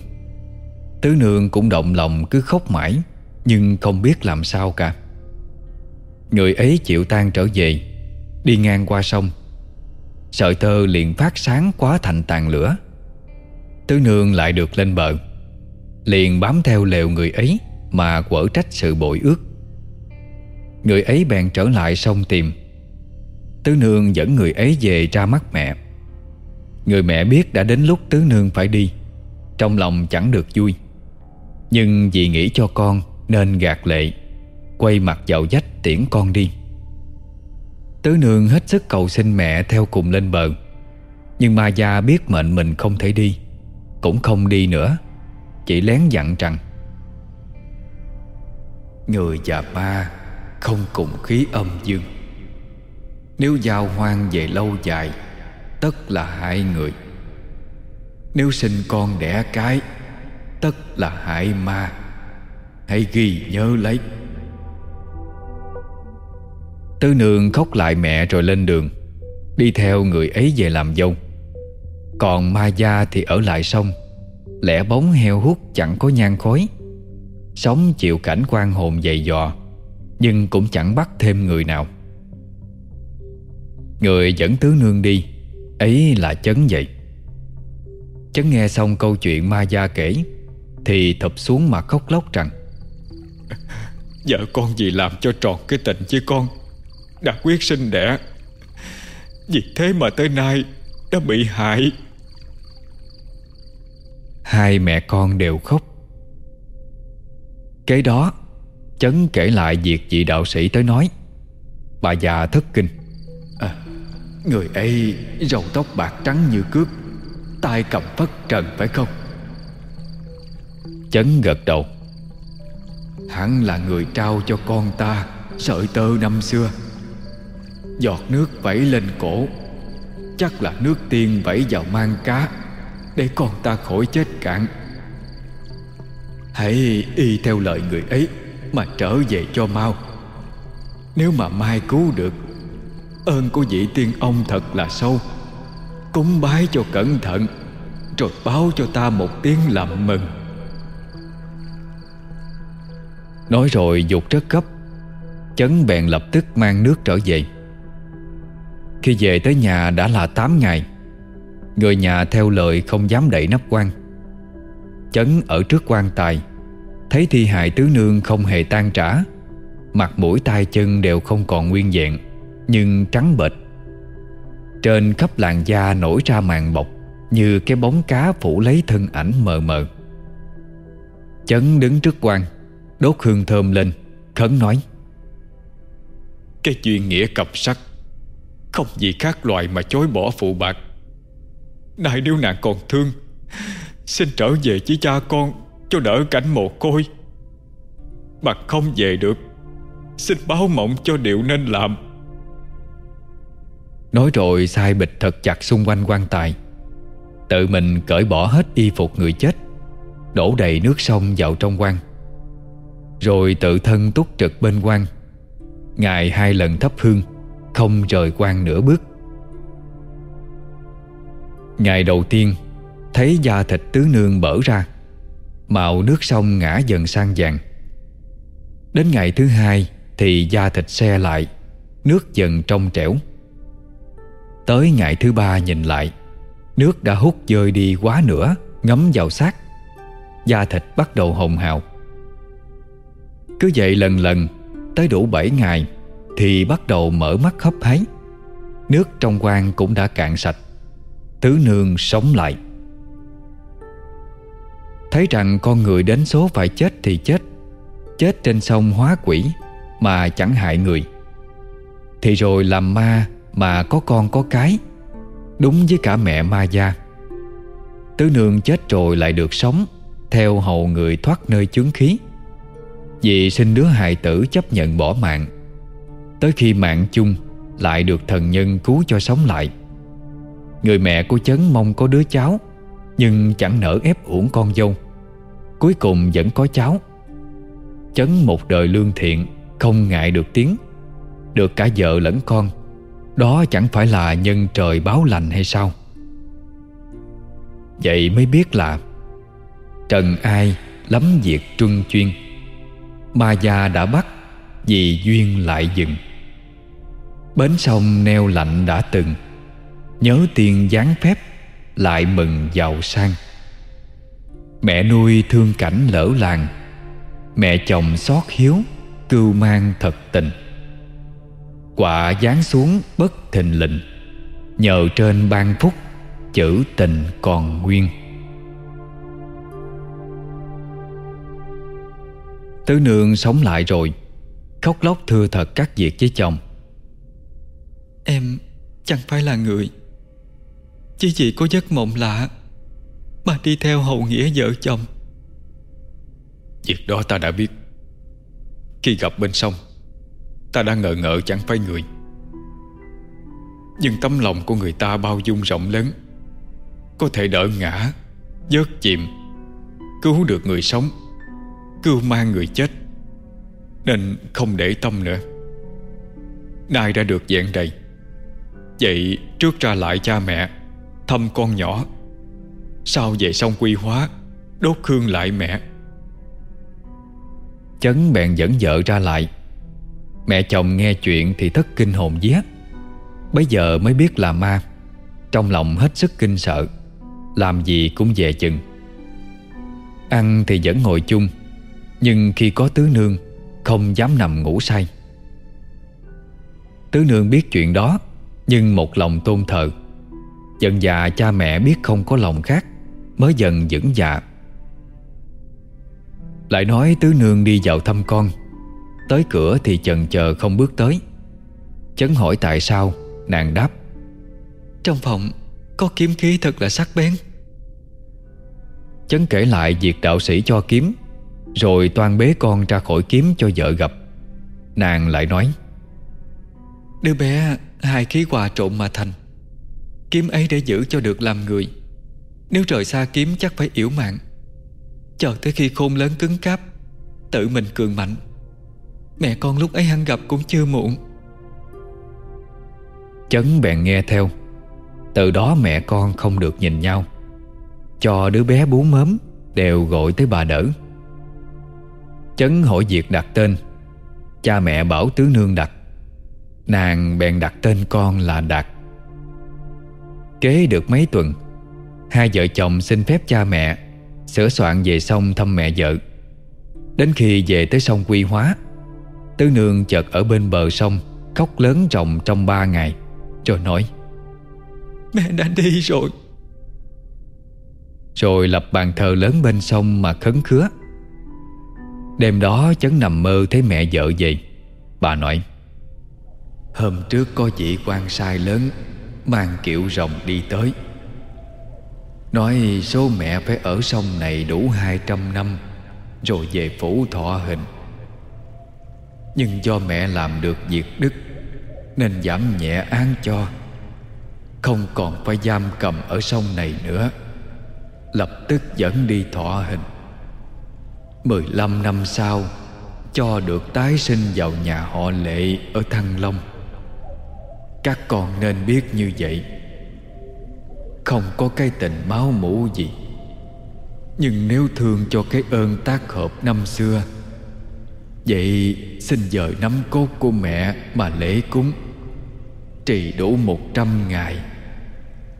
Tứ nương cũng động lòng cứ khóc mãi Nhưng không biết làm sao cả. Người ấy chịu tan trở về, Đi ngang qua sông. Sợi tơ liền phát sáng quá thành tàn lửa. Tứ nương lại được lên bờ, Liền bám theo lều người ấy Mà quở trách sự bội ước. Người ấy bèn trở lại sông tìm. Tứ nương dẫn người ấy về ra mắt mẹ. Người mẹ biết đã đến lúc tứ nương phải đi, Trong lòng chẳng được vui. Nhưng vì nghĩ cho con Nên gạt lệ. Quay mặt vào dách tiễn con đi. Tứ nương hết sức cầu xin mẹ Theo cùng lên bờ, Nhưng ma gia biết mệnh mình không thể đi, Cũng không đi nữa, Chỉ lén dặn rằng, Người và ma Không cùng khí âm dương. Nếu giao hoang về lâu dài, tất là hại người. Nếu sinh con đẻ cái, Tất là hại ma. Hãy ghi nhớ lấy. Tứ nương khóc lại mẹ rồi lên đường, Đi theo người ấy về làm dâu. Còn ma gia thì ở lại sông, Lẻ bóng heo hút chẳng có nhan khói. Sống chịu cảnh quan hồn dày dò, Nhưng cũng chẳng bắt thêm người nào. Người dẫn tứ nương đi, Ấy là chấn vậy Chấn nghe xong câu chuyện ma gia kể, Thì thập xuống mà khóc lóc rằng,
Vợ con gì làm cho tròn cái tình với con. Đã quyết sinh đẻ. Vì thế mà tới nay Đã bị hại.
Hai mẹ con đều khóc. Kế đó Chấn kể lại việc vị đạo sĩ tới nói. Bà già thất kinh. À, Người ấy râu tóc bạc trắng như cước tay cầm phất trần phải không? Chấn gật đầu. Hắn là người trao cho con ta Sợi tơ năm xưa Giọt nước vẩy lên cổ. Chắc là nước tiên vẩy vào mang cá, Để con ta khỏi chết cạn. Hãy y theo lời người ấy Mà trở về cho mau. Nếu mà mai cứu được, Ơn của vị tiên ông thật là sâu. Cúng bái cho cẩn thận, Rồi báo cho ta một tiếng làm mừng. Nói rồi, dục rất gấp. Chấn bèn lập tức mang nước trở về. Khi về tới nhà đã là 8 ngày. Người nhà theo lời không dám đậy nắp quan. Chấn ở trước quan tài, Thấy thi hài tứ nương không hề tan trả, Mặt mũi tay chân đều không còn nguyên vẹn, Nhưng trắng bệch. Trên khắp làn da nổi ra màn bọc, Như cái bóng cá phủ lấy thân ảnh mờ mờ. Chấn đứng trước quan, Đốt hương thơm lên, Khấn nói,
Cái chuyện nghĩa cặp sắc không gì khác loài mà chối bỏ phụ bạc. Này nếu nàng còn thương. Xin trở về với cha con, Cho đỡ cảnh mồ côi. Bạc không về được. Xin báo mộng cho điều nên làm.
Nói rồi, sai bịch thật chặt xung quanh quan tài. Tự mình cởi bỏ hết y phục người chết, Đổ đầy nước sông vào trong quan. Rồi tự thân túc trực bên quan. Ngài hai lần thắp hương. Không rời quan nửa bước. Ngày đầu tiên, Thấy da thịt tứ nương bở ra, Màu nước sông ngã dần sang vàng. Đến ngày thứ hai Thì da thịt xe lại, Nước dần trong trẻo. Tới ngày thứ ba nhìn lại, Nước đã hút dơi đi quá nữa Ngấm vào xác. Da thịt bắt đầu hồng hào. Cứ vậy lần lần, Tới đủ 7 ngày thì bắt đầu mở mắt hấp háy Nước trong quan cũng đã cạn sạch. Tứ nương sống lại. Thấy rằng con người đến số phải chết thì chết. Chết trên sông hóa quỷ Mà chẳng hại người. Thì rồi làm ma Mà có con có cái, Đúng với cả mẹ ma gia. Tứ nương chết rồi lại được sống, Theo hầu người thoát nơi chướng khí. Vì sinh đứa hài tử chấp nhận bỏ mạng. Tới khi mạng chung Lại được thần nhân cứu cho sống lại. Người mẹ của Chấn mong có đứa cháu, Nhưng chẳng nỡ ép uổng con dâu. Cuối cùng vẫn có cháu. Chấn một đời lương thiện, Không ngại được tiếng. Được cả vợ lẫn con, Đó chẳng phải là nhân trời báo lành hay sao? Vậy mới biết là Trần ai lắm việc truân chuyên. Ma gia đã bắt Vì duyên lại dừng. Bến sông neo lạnh đã từng. Nhớ tiền gián phép, Lại mừng giàu sang. Mẹ nuôi thương cảnh lỡ làng. Mẹ chồng xót hiếu, Cưu mang thật tình. Quả giáng xuống bất thình lình. Nhờ trên ban phúc, Chữ tình còn nguyên. Tứ nương sống lại rồi. Khóc lóc thưa thật các việc với chồng.
Em chẳng phải là người. Chỉ chỉ có giấc mộng lạ Mà đi theo hầu nghĩa vợ chồng.
Việc đó ta đã biết. Khi gặp bên sông, Ta đã ngờ ngợ chẳng phải người. Nhưng tấm lòng của người ta bao dung rộng lớn, Có thể đỡ ngã dớt chìm, Cứu được người sống, Cứu mang người chết, Nên không để tâm nữa. Nay đã được dạng đầy. Vậy trước ra lại cha mẹ, Thăm con nhỏ. Sau về xong quy hóa, Đốt hương lại mẹ.
Chấn bèn dẫn vợ ra lại. Mẹ chồng nghe chuyện thì thất kinh hồn vía Bây giờ mới biết là ma. Trong lòng hết sức kinh sợ. Làm gì cũng về chừng. Ăn thì vẫn ngồi chung, Nhưng khi có tứ nương, Không dám nằm ngủ say. Tứ nương biết chuyện đó nhưng một lòng tôn thờ. Dần già cha mẹ biết không có lòng khác, Mới dần vững dạ. Lại nói tứ nương đi vào thăm con. Tới cửa thì chần chờ không bước tới. Chấn hỏi tại sao, Nàng đáp.
Trong phòng có kiếm khí thật là sắc bén.
Chấn kể lại việc đạo sĩ cho kiếm, Rồi toan bế con ra khỏi kiếm cho vợ gặp. Nàng lại nói.
Đứa bé hai khí quà trộn mà thành. Kiếm ấy để giữ cho được làm người. Nếu rời xa kiếm chắc phải yếu mạng. Chờ tới khi khôn lớn cứng cáp, Tự mình cường mạnh. Mẹ con lúc ấy hăng gặp cũng chưa muộn.
Chấn bèn nghe theo. Từ đó mẹ con không được nhìn nhau. Cho đứa bé bú mớm, Đều gọi tới bà đỡ. Chấn hỏi việc đặt tên. Cha mẹ bảo tứ nương đặt. Nàng bèn đặt tên con là Đạt. Kế được mấy tuần Hai vợ chồng xin phép cha mẹ Sửa soạn về sông thăm mẹ vợ. Đến khi về tới sông Quy Hóa Tứ nương chợt ở bên bờ sông Khóc lớn ròng trong ba ngày Rồi nói
Mẹ đã đi rồi.
Rồi lập bàn thờ lớn bên sông mà khấn khứa. Đêm đó chấn nằm mơ thấy mẹ vợ về Bà nói Hôm trước có vị quan sai lớn Mang kiệu rồng đi tới. Nói số mẹ phải ở sông này đủ 200 năm, Rồi về phủ thọ hình. Nhưng do mẹ làm được việc đức, Nên giảm nhẹ án cho. Không còn phải giam cầm ở sông này nữa, Lập tức dẫn đi thọ hình. 15 năm sau, Cho được tái sinh vào nhà họ lệ ở Thăng Long các con nên biết như vậy. Không có cái tình máu mủ gì. Nhưng nếu thương cho cái ơn tác hợp năm xưa, Vậy xin dời nắm cốt của mẹ mà lễ cúng. Trì đủ một trăm ngày,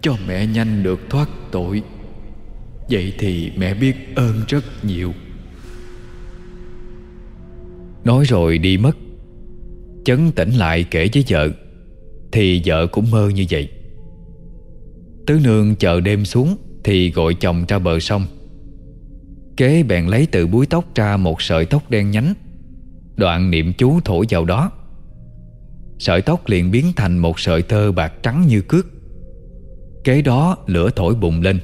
Cho mẹ nhanh được thoát tội. Vậy thì mẹ biết ơn rất nhiều. Nói rồi đi mất. Chấn tỉnh lại kể với vợ thì vợ cũng mơ như vậy. Tứ nương chờ đêm xuống Thì gọi chồng ra bờ sông. Kế bèn lấy từ búi tóc ra Một sợi tóc đen nhánh. Đoạn niệm chú thổi vào đó. Sợi tóc liền biến thành Một sợi tơ bạc trắng như cước. Kế đó lửa thổi bùng lên.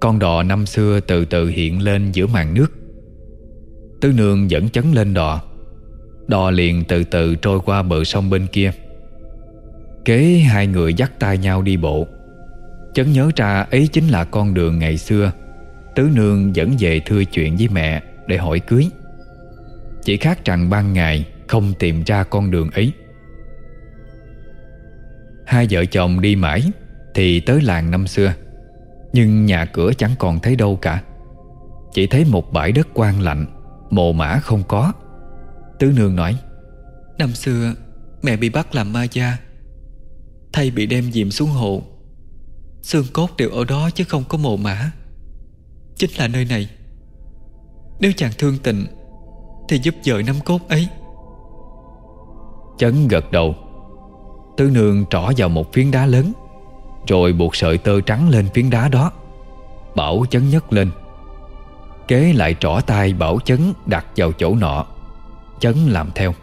Con đò năm xưa từ từ hiện lên giữa màn nước. Tứ nương dẫn chấn lên đò. Đò liền từ từ trôi qua bờ sông bên kia. Kế hai người dắt tay nhau đi bộ. Chấn nhớ ra ấy chính là con đường ngày xưa. Tứ nương dẫn về thưa chuyện với mẹ Để hỏi cưới. Chỉ khác rằng ban ngày Không tìm ra con đường ấy. Hai vợ chồng đi mãi Thì tới làng năm xưa. Nhưng nhà cửa chẳng còn thấy đâu cả. Chỉ thấy một bãi đất quang lạnh, Mồ mã không có. Tứ nương nói,
Năm xưa mẹ bị bắt làm ma gia Thay bị đem dìm xuống hồ. Xương cốt đều ở đó chứ không có mồ mã Chính là nơi này. Nếu chàng thương tình, Thì giúp dời nắm cốt ấy.
Chấn gật đầu. Tứ nương trỏ vào một phiến đá lớn, Rồi buộc sợi tơ trắng lên phiến đá đó. Bảo chấn nhấc lên. Kế lại trỏ tay bảo chấn đặt vào chỗ nọ. Chấn làm theo.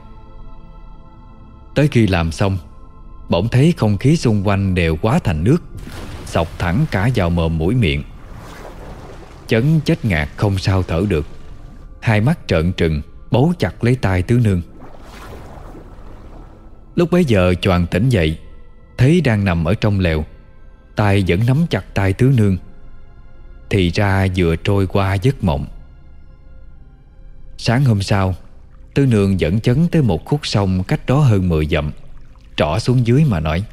Tới khi làm xong Bỗng thấy không khí xung quanh đều quá thành nước, Sọc thẳng cả vào mồm mũi miệng. Chấn chết ngạt không sao thở được. Hai mắt trợn trừng, Bấu chặt lấy tay tứ nương. Lúc bấy giờ choàng tỉnh dậy, Thấy đang nằm ở trong lều, tay vẫn nắm chặt tay tứ nương, Thì ra vừa trôi qua giấc mộng. Sáng hôm sau, Tứ nương dẫn chấn tới một khúc sông Cách đó hơn 10 dặm. Trỏ xuống dưới mà nói.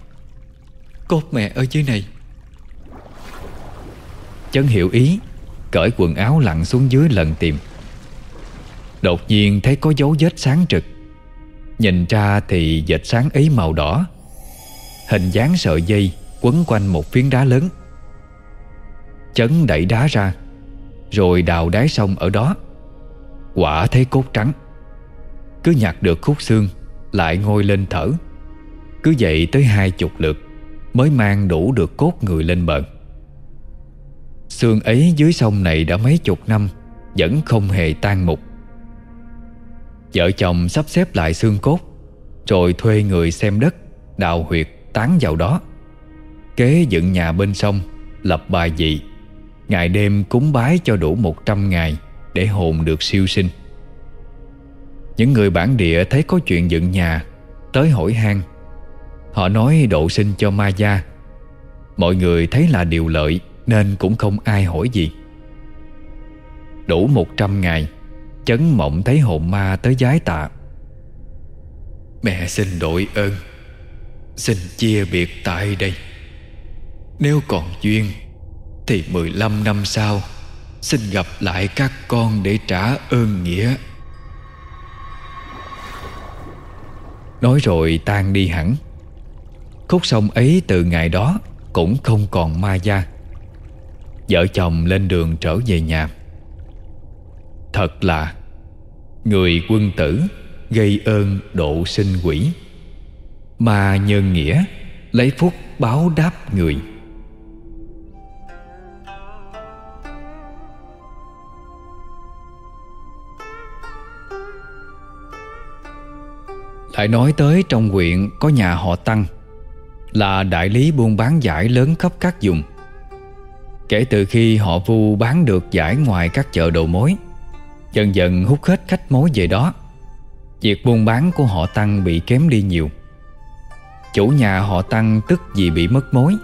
Cốt mẹ ở dưới này.
Chấn hiểu ý Cởi quần áo lặn xuống dưới lần tìm. Đột nhiên thấy có dấu vết sáng trực. Nhìn ra thì vệt sáng ấy màu đỏ. Hình dáng sợi dây Quấn quanh một phiến đá lớn. Chấn đẩy đá ra Rồi đào đáy sông ở đó. Quả thấy cốt trắng. Cứ nhặt được khúc xương Lại ngồi lên thở cứ vậy tới hai chục lượt Mới mang đủ được cốt người lên bờ. Xương ấy dưới sông này đã mấy chục năm, Vẫn không hề tan mục. Vợ chồng sắp xếp lại xương cốt, Rồi thuê người xem đất, Đào huyệt, tán vào đó. Kế dựng nhà bên sông, Lập bài dị Ngày đêm cúng bái cho đủ 100 ngày Để hồn được siêu sinh. Những người bản địa thấy có chuyện dựng nhà, Tới hỏi han. Họ nói độ sinh cho ma gia Mọi người thấy là điều lợi, Nên cũng không ai hỏi gì. Đủ 100 ngày, Chấn mộng thấy hồn ma tới giái tạ. Mẹ xin đội ơn, Xin chia biệt tại đây. Nếu còn duyên, Thì 15 năm sau, Xin gặp lại các con để trả ơn nghĩa. Nói rồi tan đi hẳn. Khúc sông ấy từ ngày đó Cũng không còn ma gia Vợ chồng lên đường trở về nhà. Thật là Người quân tử Gây ơn độ sinh quỷ. Mà nhân nghĩa Lấy phúc báo đáp người. Lại nói tới trong huyện có nhà họ Tăng. Là đại lý buôn bán giải lớn khắp các vùng. Kể từ khi họ vu bán được giải ngoài các chợ đầu mối, Dần dần hút hết khách mối về đó. Việc buôn bán của họ Tăng bị kém đi nhiều. Chủ nhà họ Tăng tức vì bị mất mối,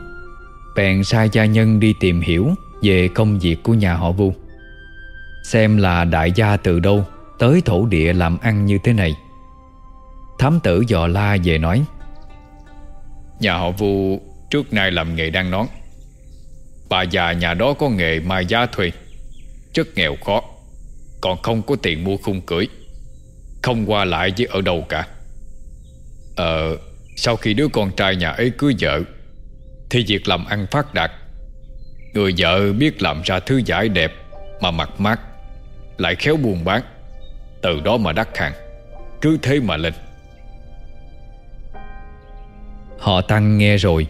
Bèn sai gia nhân đi tìm hiểu Về công việc của nhà họ Vu. Xem là đại gia từ đâu Tới thổ địa làm ăn như thế này. Thám tử dò la về nói
Nhà họ Vu trước nay làm nghề đan nón. Bà già nhà đó có nghề mai giá thuê. Rất nghèo khó, Còn không có tiền mua khung cưỡi. Không qua lại với ở đâu cả. Ờ Sau khi đứa con trai nhà ấy cưới vợ, Thì việc làm ăn phát đạt. Người vợ biết làm ra thứ giải đẹp Mà mặt mát, Lại khéo buôn bán. Từ đó mà đắt hàng, Cứ thế mà lên.
Họ Tăng nghe rồi,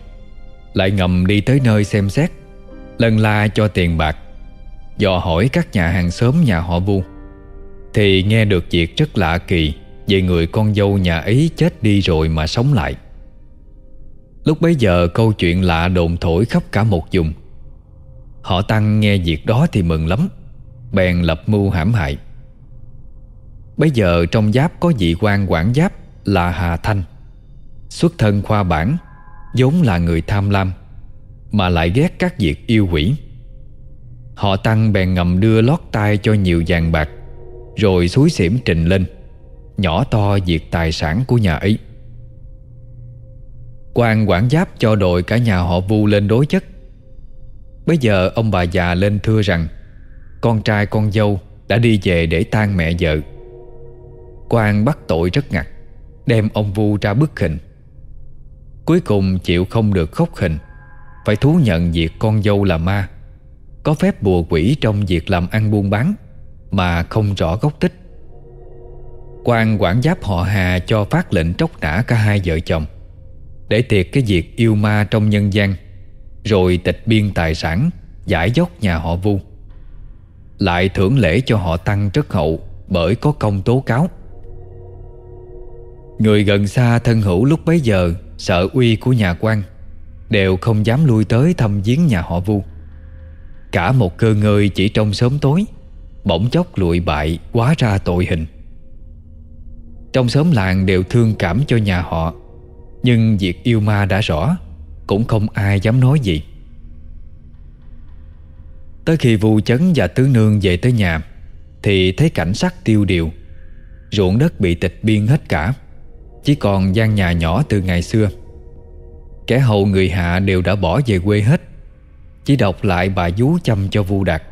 Lại ngầm đi tới nơi xem xét Lần la cho tiền bạc, Dò hỏi các nhà hàng xóm nhà họ Vu. Thì nghe được việc rất lạ kỳ Về người con dâu nhà ấy chết đi rồi mà sống lại. Lúc bấy giờ câu chuyện lạ đồn thổi khắp cả một vùng. Họ Tăng nghe việc đó thì mừng lắm, Bèn lập mưu hãm hại. Bây giờ trong giáp có vị quan quản giáp là Hà Thanh. Xuất thân khoa bản, vốn là người tham lam, Mà lại ghét các việc yêu quỷ Họ Tăng bèn ngầm đưa lót tay cho nhiều vàng bạc, Rồi suối xỉm trình lên, Nhỏ to việc tài sản của nhà ấy. Quan quản giáp cho đội cả nhà họ vu lên đối chất. Bây giờ ông bà già lên thưa rằng, Con trai con dâu đã đi về để tang mẹ vợ. Quan bắt tội rất ngặt, Đem ông vu ra bức hình. Cuối cùng chịu không được khóc hình. Phải thú nhận việc con dâu là ma. Có phép bùa quỷ trong việc làm ăn buôn bán, Mà không rõ gốc tích. Quan quản giáp họ Hà cho phát lệnh tróc nã cả hai vợ chồng, Để tiệt cái việc yêu ma trong nhân gian, Rồi tịch biên tài sản, Giải dốc nhà họ vu. Lại thưởng lễ cho họ Tăng rất hậu Bởi có công tố cáo. Người gần xa thân hữu lúc bấy giờ Sợ uy của nhà quan Đều không dám lui tới thăm viếng nhà họ vu. Cả một cơ ngơi chỉ trong sớm tối, Bỗng chốc lụi bại quá ra tội hình. Trong xóm làng đều thương cảm cho nhà họ, Nhưng việc yêu ma đã rõ, Cũng không ai dám nói gì. Tới khi vu chấn và tứ nương về tới nhà, Thì thấy cảnh sắc tiêu điều, Ruộng đất bị tịch biên hết cả. Chỉ còn gian nhà nhỏ từ ngày xưa. Kẻ hầu người hạ đều đã bỏ về quê hết, Chỉ đọc lại bà vú chăm cho vu đạt.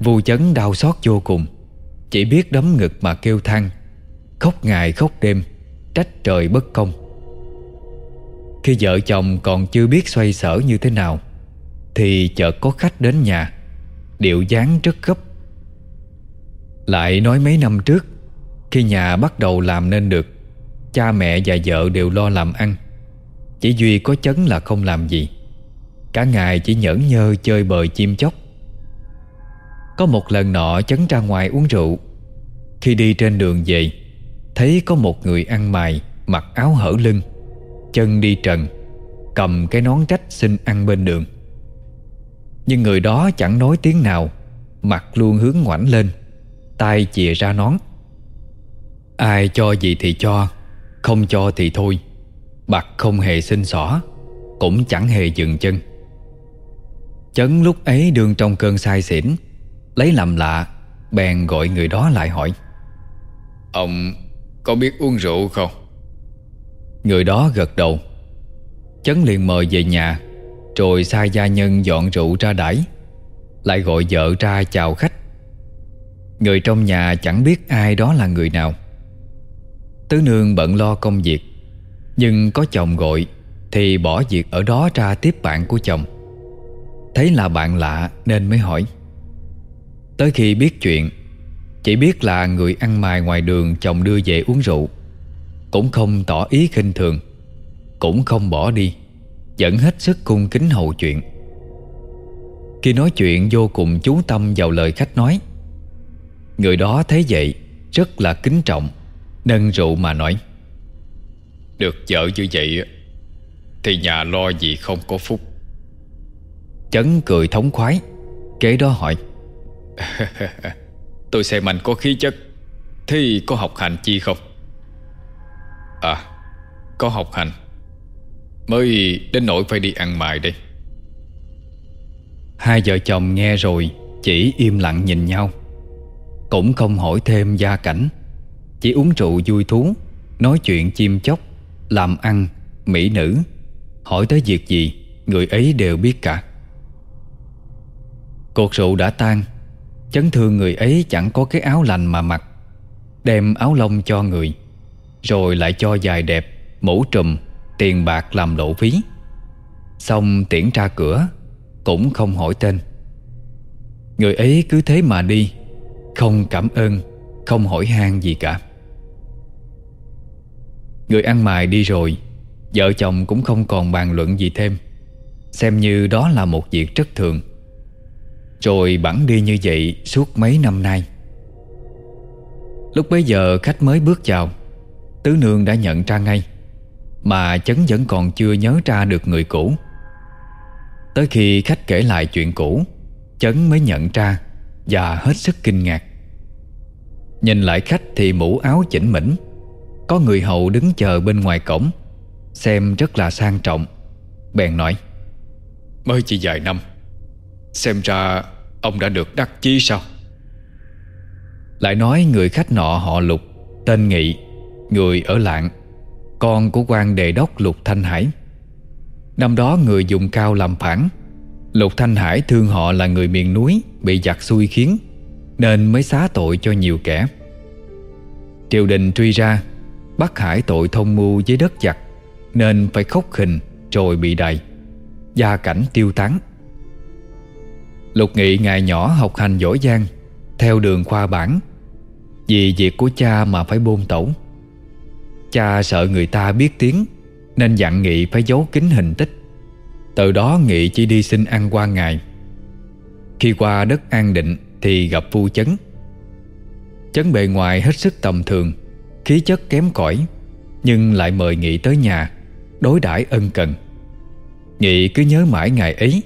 Vu chấn đau xót vô cùng, Chỉ biết đấm ngực mà kêu than, Khóc ngày khóc đêm, Trách trời bất công. Khi vợ chồng còn chưa biết xoay sở như thế nào, Thì chợt có khách đến nhà, Điệu dáng rất gấp. Lại nói mấy năm trước, Khi nhà bắt đầu làm nên được Cha mẹ và vợ đều lo làm ăn. Chỉ Duy có chấn là không làm gì. Cả ngày chỉ nhẫn nhơ chơi bời chim chóc. Có một lần nọ chấn ra ngoài uống rượu. Khi đi trên đường về, Thấy có một người ăn mày, Mặc áo hở lưng, Chân đi trần, Cầm cái nón trách xin ăn bên đường. Nhưng người đó chẳng nói tiếng nào, Mặt luôn hướng ngoảnh lên, tay chìa ra nón. Ai cho gì thì cho. Không cho thì thôi. Bạc không hề xin xỏ Cũng chẳng hề dừng chân. Chấn lúc ấy đương trong cơn say xỉn Lấy làm lạ Bèn gọi người đó lại hỏi.
Ông có biết uống rượu không?
Người đó gật đầu. Chấn liền mời về nhà Rồi sai gia nhân dọn rượu ra đãi Lại gọi vợ ra chào khách. Người trong nhà chẳng biết ai đó là người nào Tứ nương bận lo công việc. Nhưng có chồng gọi Thì bỏ việc ở đó ra tiếp bạn của chồng. Thấy là bạn lạ nên mới hỏi. Tới khi biết chuyện, Chỉ biết là người ăn mài ngoài đường chồng đưa về uống rượu. Cũng không tỏ ý khinh thường, Cũng không bỏ đi, Vẫn hết sức cung kính hầu chuyện. Khi nói chuyện vô cùng chú tâm vào lời khách nói, Người đó thấy vậy Rất là kính trọng. Nâng rượu mà nói,
Được vợ như vậy Thì nhà lo gì không có phúc.
Chấn cười thống khoái, Kế đó hỏi,
Tôi xem anh có khí chất, Thì có học hành chi không? À Có học hành, Mới đến nỗi phải đi ăn mài đây.
Hai vợ chồng nghe rồi Chỉ im lặng nhìn nhau, Cũng không hỏi thêm gia cảnh. Chỉ uống rượu vui thú Nói chuyện chim chóc Làm ăn, mỹ nữ. Hỏi tới việc gì Người ấy đều biết cả. Cột rượu đã tan. Chấn thương người ấy chẳng có cái áo lành mà mặc. Đem áo lông cho người Rồi lại cho dài đẹp Mũ trùm Tiền bạc làm lộ phí Xong tiễn ra cửa Cũng không hỏi tên. Người ấy cứ thế mà đi Không cảm ơn Không hỏi han gì cả. Người ăn mài đi rồi, Vợ chồng cũng không còn bàn luận gì thêm. Xem như đó là một việc rất thường. Rồi bẵng đi như vậy suốt mấy năm nay. Lúc bấy giờ khách mới bước vào, Tứ nương đã nhận ra ngay, Mà chấn vẫn còn chưa nhớ ra được người cũ. Tới khi khách kể lại chuyện cũ, Chấn mới nhận ra Và hết sức kinh ngạc. Nhìn lại khách thì mũ áo chỉnh mỉnh có người hậu đứng chờ bên ngoài cổng, Xem rất là sang trọng. Bèn nói,
Mới chỉ vài năm, Xem ra ông đã được đắc chí sao?
Lại nói người khách nọ họ Lục, Tên Nghị, Người ở Lạng Con của quan đề đốc Lục Thanh Hải. Năm đó người dùng cao làm phản, Lục Thanh Hải thương họ là người miền núi, Bị giặc xui khiến, Nên mới xá tội cho nhiều kẻ. Triều đình truy ra Bắt Hải tội thông mưu với đất giặc, Nên phải khốc hình Rồi bị đày Gia cảnh tiêu tán. Lục Nghị ngày nhỏ học hành giỏi giang, Theo đường khoa bản. Vì việc của cha mà phải bôn tẩu. Cha sợ người ta biết tiếng, Nên dặn Nghị phải giấu kín hình tích. Từ đó Nghị chỉ đi xin ăn qua ngày. Khi qua đất an định Thì gặp phu chấn. Chấn bề ngoài hết sức tầm thường. Khí chất kém cỏi, Nhưng lại mời Nghị tới nhà, Đối đãi ân cần. Nghị cứ nhớ mãi ngày ấy,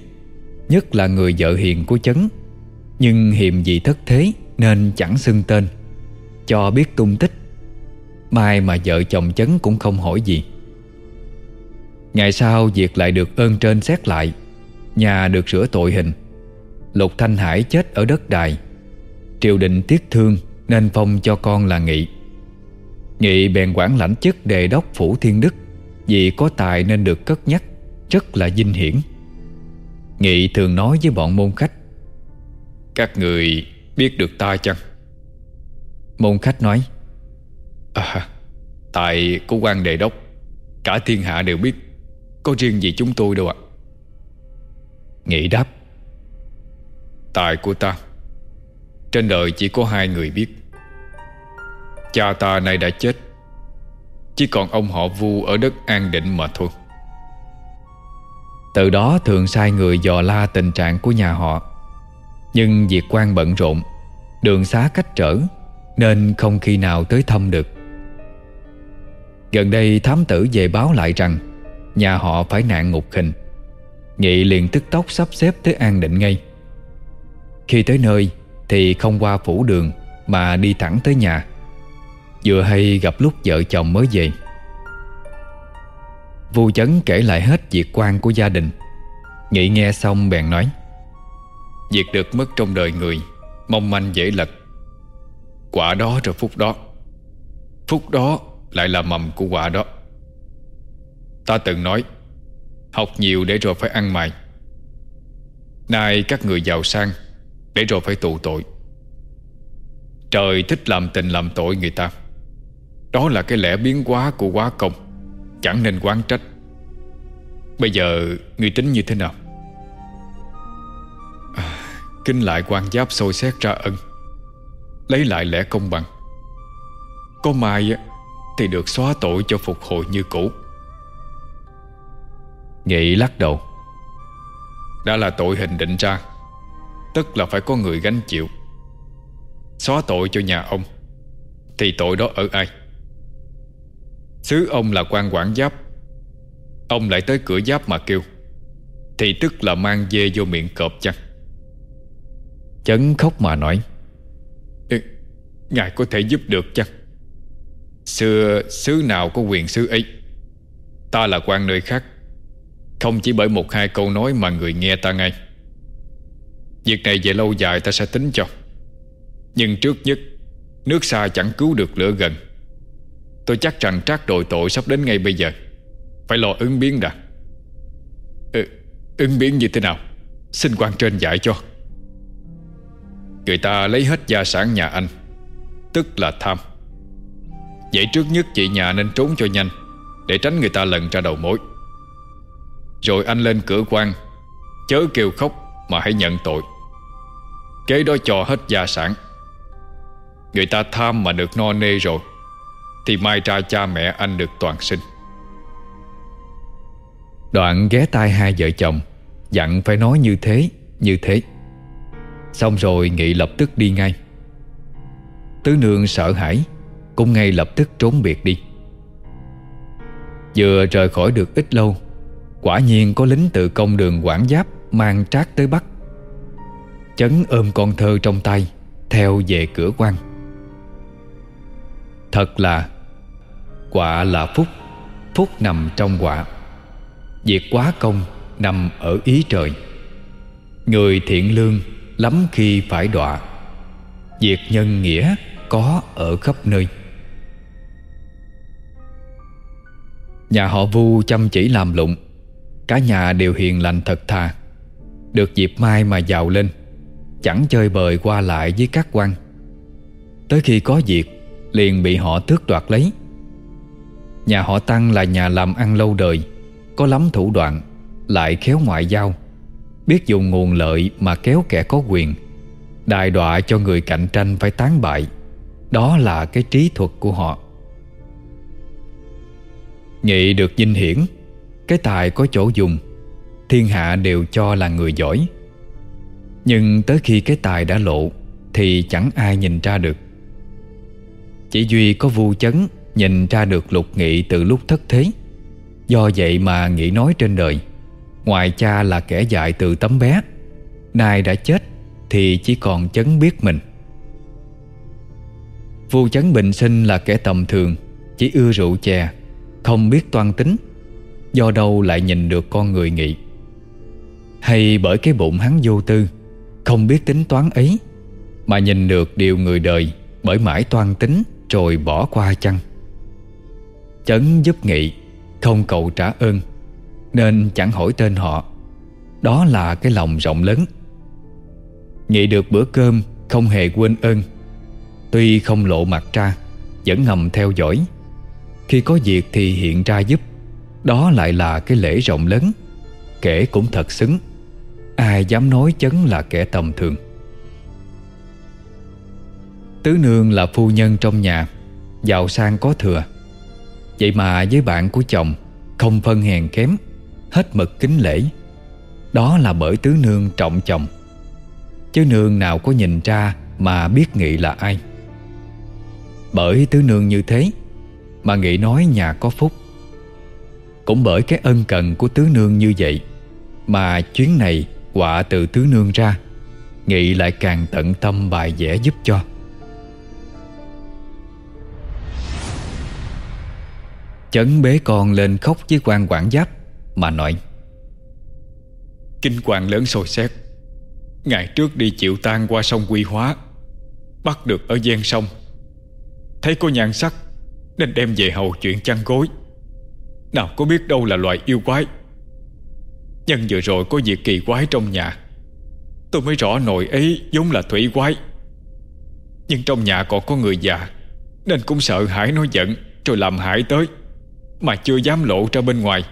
Nhất là người vợ hiền của chấn, Nhưng hiềm gì thất thế Nên chẳng xưng tên, Cho biết tung tích. Mai mà vợ chồng chấn cũng không hỏi gì. Ngày sau việc lại được ơn trên xét lại, Nhà được sửa tội hình. Lục Thanh Hải chết ở đất đài. Triều đình tiếc thương Nên phong cho con là Nghị. Nghị bèn quản lãnh chức đề đốc phủ thiên đức, Vì có tài nên được cất nhắc, Rất là vinh hiển Nghị thường nói với bọn môn khách,
Các người biết được ta chăng?
Môn khách nói
À Tại của quan đề đốc, Cả thiên hạ đều biết, Có riêng gì chúng tôi đâu ạ
Nghị đáp,
Tài của ta, Trên đời chỉ có hai người biết Cha ta nay đã chết. Chỉ còn ông họ vu ở đất an định mà thôi.
Từ đó thường sai người dò la tình trạng của nhà họ. Nhưng việc quan bận rộn, Đường xá cách trở, Nên không khi nào tới thăm được. Gần đây thám tử về báo lại rằng, Nhà họ phải nạn ngục hình. Nghị liền tức tốc sắp xếp tới an định ngay. Khi tới nơi Thì không qua phủ đường Mà đi thẳng tới nhà. Vừa hay gặp lúc vợ chồng mới về. Vu chấn kể lại hết việc quan của gia đình. Nghị nghe xong bèn nói,
Việc được mất trong đời người, Mong manh dễ lật. Quả đó rồi phúc đó. Phúc đó lại là mầm của quả đó. Ta từng nói, Học nhiều để rồi phải ăn mày. Nay các người giàu sang Để rồi phải tù tội. Trời thích làm tình làm tội người ta. Đó là cái lẽ biến hóa của quá công Chẳng nên quán trách. Bây giờ người tính như thế nào? À, Kinh lại quan giáp sôi xét ra ân Lấy lại lẽ công bằng. Có mai Thì được xóa tội cho phục hồi như cũ.
Nghị lắc đầu.
Đã là tội hình định ra Tức là phải có người gánh chịu. Xóa tội cho nhà ông Thì tội đó ở ai? Xứ ông là quan quản giáp. Ông lại tới cửa giáp mà kêu Thì tức là mang dê vô miệng cọp chăng?
Chấn khóc mà nói
ừ, Ngài có thể giúp được chăng? Xưa xứ nào có quyền xứ ấy? Ta là quan nơi khác. Không chỉ bởi một hai câu nói mà người nghe ta ngay. Việc này về lâu dài ta sẽ tính cho. Nhưng trước nhất Nước xa chẳng cứu được lửa gần. Tôi chắc rằng trác đội tội sắp đến ngay bây giờ. Phải lo ứng biến đã. Ừ, Ứng biến như thế nào? Xin quan trên dạy cho. Người ta lấy hết gia sản nhà anh Tức là tham. Vậy trước nhất chị nhà nên trốn cho nhanh Để tránh người ta lần ra đầu mối. Rồi anh lên cửa quan Chớ kêu khóc Mà hãy nhận tội. Kế đó cho hết gia sản. Người ta tham mà được no nê rồi. Thì mai ra cha mẹ anh được toàn sinh.
Đoạn ghé tai hai vợ chồng, Dặn phải nói như thế Như thế. Xong rồi Nghị lập tức đi ngay. Tứ nương sợ hãi, Cũng ngay lập tức trốn biệt đi. Vừa rời khỏi được ít lâu, Quả nhiên có lính từ công đường quản giáp Mang trác tới Bắc. Chấn ôm con thơ trong tay, Theo về cửa quan. Thật là Quả là phúc Phúc nằm trong quả. Việc quá công nằm ở ý trời. Người thiện lương lắm khi phải đọa. Việc nhân nghĩa có ở khắp nơi. Nhà họ Vu chăm chỉ làm lụng. Cả nhà đều hiền lành thật thà. Được dịp mai mà giàu lên. Chẳng chơi bời qua lại với các quan. Tới khi có việc, Liền bị họ tước đoạt lấy. Nhà họ Tăng là nhà làm ăn lâu đời, Có lắm thủ đoạn, Lại khéo ngoại giao. Biết dùng nguồn lợi mà kéo kẻ có quyền, Đại đọa cho người cạnh tranh phải tán bại. Đó là cái trí thuật của họ. Nhị được dinh hiển, Cái tài có chỗ dùng, Thiên hạ đều cho là người giỏi. Nhưng tới khi cái tài đã lộ, Thì chẳng ai nhìn ra được. Chỉ duy có vu chấn Nhìn ra được lục nghị từ lúc thất thế. Do vậy mà nghị nói trên đời, Ngoài cha là kẻ dạy từ tấm bé, Nay đã chết Thì chỉ còn chấn biết mình. Vu chấn bình sinh là kẻ tầm thường, Chỉ ưa rượu chè, Không biết toan tính, Do đâu lại nhìn được con người nghị. Hay bởi cái bụng hắn vô tư, Không biết tính toán ấy, Mà nhìn được điều người đời Bởi mãi toan tính Rồi bỏ qua chăng? Chấn giúp nghị, Không cầu trả ơn, nên chẳng hỏi tên họ. Đó là cái lòng rộng lớn. Nghị được bữa cơm, Không hề quên ơn. Tuy không lộ mặt ra, Vẫn ngầm theo dõi. Khi có việc thì hiện ra giúp. Đó lại là cái lễ rộng lớn. Kể cũng thật xứng. Ai dám nói chấn là kẻ tầm thường. Tứ nương là phu nhân trong nhà, Giàu sang có thừa. Vậy mà với bạn của chồng, Không phân hèn kém, Hết mực kính lễ. Đó là bởi tứ nương trọng chồng. Chứ nương nào có nhìn ra Mà biết Nghị là ai. Bởi tứ nương như thế, Mà Nghị nói nhà có phúc. Cũng bởi cái ân cần của tứ nương như vậy, Mà chuyến này quả từ tứ nương ra, Nghị lại càng tận tâm bài vẽ giúp cho. Chấn bế con lên khóc với quan quản giáp Mà nói,
Kinh hoàng lớn sôi xét. Ngày trước đi chịu tan qua sông Quy Hóa, Bắt được ở gian sông. Thấy có nhan sắc, Nên đem về hầu chuyện chăn gối. Nào có biết đâu là loại yêu quái. Nhân vừa rồi có việc kỳ quái trong nhà. Tôi mới rõ nội ấy giống là thủy quái. Nhưng trong nhà còn có người già, Nên cũng sợ hãi nó giận, Rồi làm hại tới. Mà chưa dám lộ ra bên ngoài.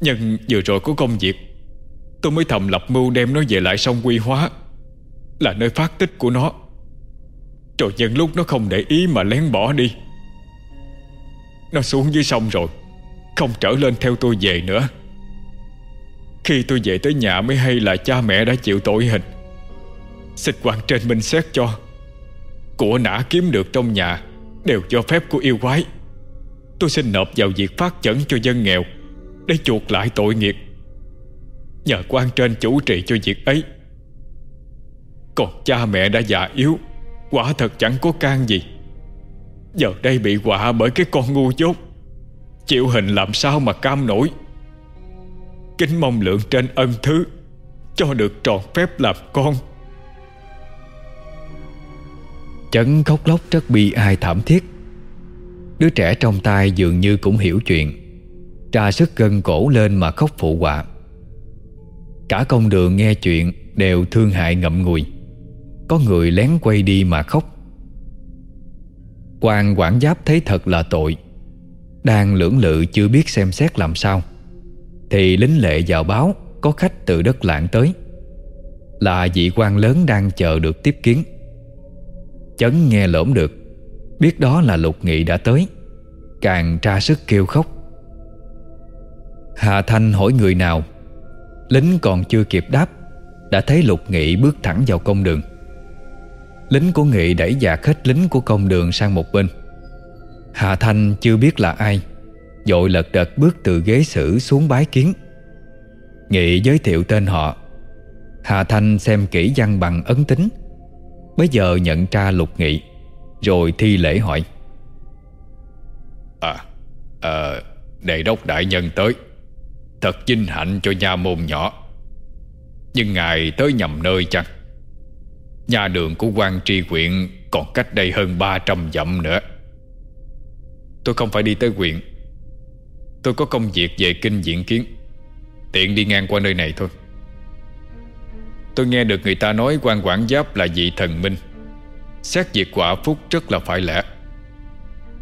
Nhưng vừa rồi có công việc, Tôi mới thầm lập mưu đem nó về lại sông Quy Hóa, Là nơi phát tích của nó. Rồi nhân lúc nó không để ý mà lén bỏ đi. Nó xuống dưới sông rồi, Không trở lên theo tôi về nữa. Khi tôi về tới nhà mới hay là cha mẹ đã chịu tội hình. Xịt quan trên minh xét cho, Của nã kiếm được trong nhà Đều cho phép của yêu quái. Tôi xin nộp vào việc phát chẩn cho dân nghèo, Để chuộc lại tội nghiệp. Nhờ quan trên chủ trì cho việc ấy. Còn cha mẹ đã già yếu, Quả thật chẳng có can gì. Giờ đây bị quả bởi cái con ngu dốt, Chịu hình làm sao mà cam nổi. Kính mong lượng trên ân thứ, Cho được tròn phép làm con.
Chấn khóc lóc rất bi ai thảm thiết. Đứa trẻ trong tay dường như cũng hiểu chuyện Tra sức gân cổ lên mà khóc phụ họa. Cả công đường nghe chuyện Đều thương hại ngậm ngùi, Có người lén quay đi mà khóc. Quan quản giáp thấy thật là tội, Đang lưỡng lự chưa biết xem xét làm sao, Thì lính lệ vào báo Có khách từ đất lạng tới. Là vị quan lớn đang chờ được tiếp kiến. Chấn nghe lỡm được Biết đó là lục nghị đã tới, Càng tra sức kêu khóc. Hà Thanh hỏi người nào, Lính còn chưa kịp đáp, Đã thấy Lục Nghị bước thẳng vào công đường. Lính của Nghị đẩy dạt hết lính của công đường sang một bên. Hà Thanh chưa biết là ai Dội lật đật bước từ ghế xử xuống bái kiến. Nghị giới thiệu tên họ. Hà Thanh xem kỹ văn bằng ấn tính, Bây giờ nhận ra Lục Nghị. Rồi thi lễ hỏi.
À, ờ, à Đề đốc đại nhân tới. Thật vinh hạnh cho nhà môn nhỏ. Nhưng ngài tới nhầm nơi chăng? Nhà đường của quan tri huyện Còn cách đây hơn 300 dặm nữa.
Tôi không phải đi tới huyện. Tôi có công việc về kinh diện kiến. Tiện đi ngang qua nơi này thôi. Tôi nghe được người ta nói quan quản giáp là vị thần minh. Xét việc quả phúc rất là phải lẽ.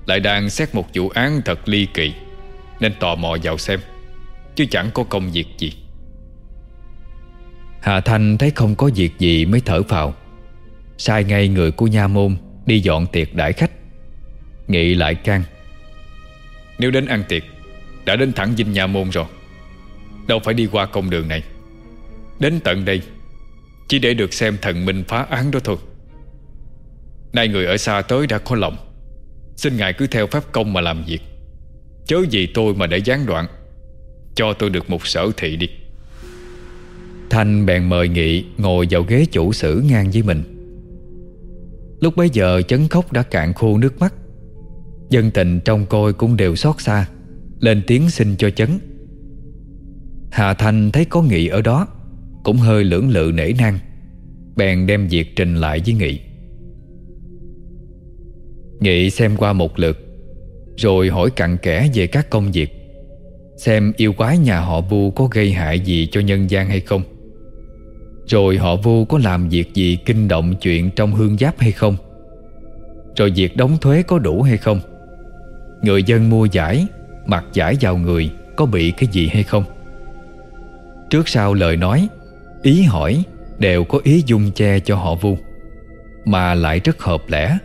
Lại đang xét một vụ án thật ly kỳ, Nên tò mò vào xem, Chứ chẳng có công việc gì.
Hà Thanh thấy không có việc gì mới thở phào. Sai ngay người của nha môn Đi dọn tiệc đãi khách. Nghị lại can,
Nếu đến ăn tiệc, Đã đến thẳng dinh nhà môn rồi. Đâu phải đi qua công đường này. Đến tận đây, Chỉ để được xem thần minh phá án đó thôi. Nay người ở xa tới đã có lòng. Xin ngài cứ theo pháp công mà làm việc. Chớ gì tôi mà để gián đoạn. Cho tôi được một sở thị đi.
Thanh bèn mời Nghị ngồi vào ghế chủ sử ngang với mình. Lúc bấy giờ chấn khóc đã cạn khô nước mắt. Dân tình trong coi cũng đều xót xa, Lên tiếng xin cho chấn. Hà Thanh thấy có Nghị ở đó, Cũng hơi lưỡng lự nể nang, Bèn đem việc trình lại với Nghị. Nghị xem qua một lượt, Rồi hỏi cặn kẽ về các công việc, Xem yêu quái nhà họ Vu có gây hại gì cho nhân gian hay không. Rồi họ Vu có làm việc gì kinh động chuyện trong hương giáp hay không? Rồi việc đóng thuế có đủ hay không? Người dân mua giải, Mặc giải vào người Có bị cái gì hay không? Trước sau lời nói, Ý hỏi đều có ý dung che cho họ vu, Mà lại rất hợp lẽ.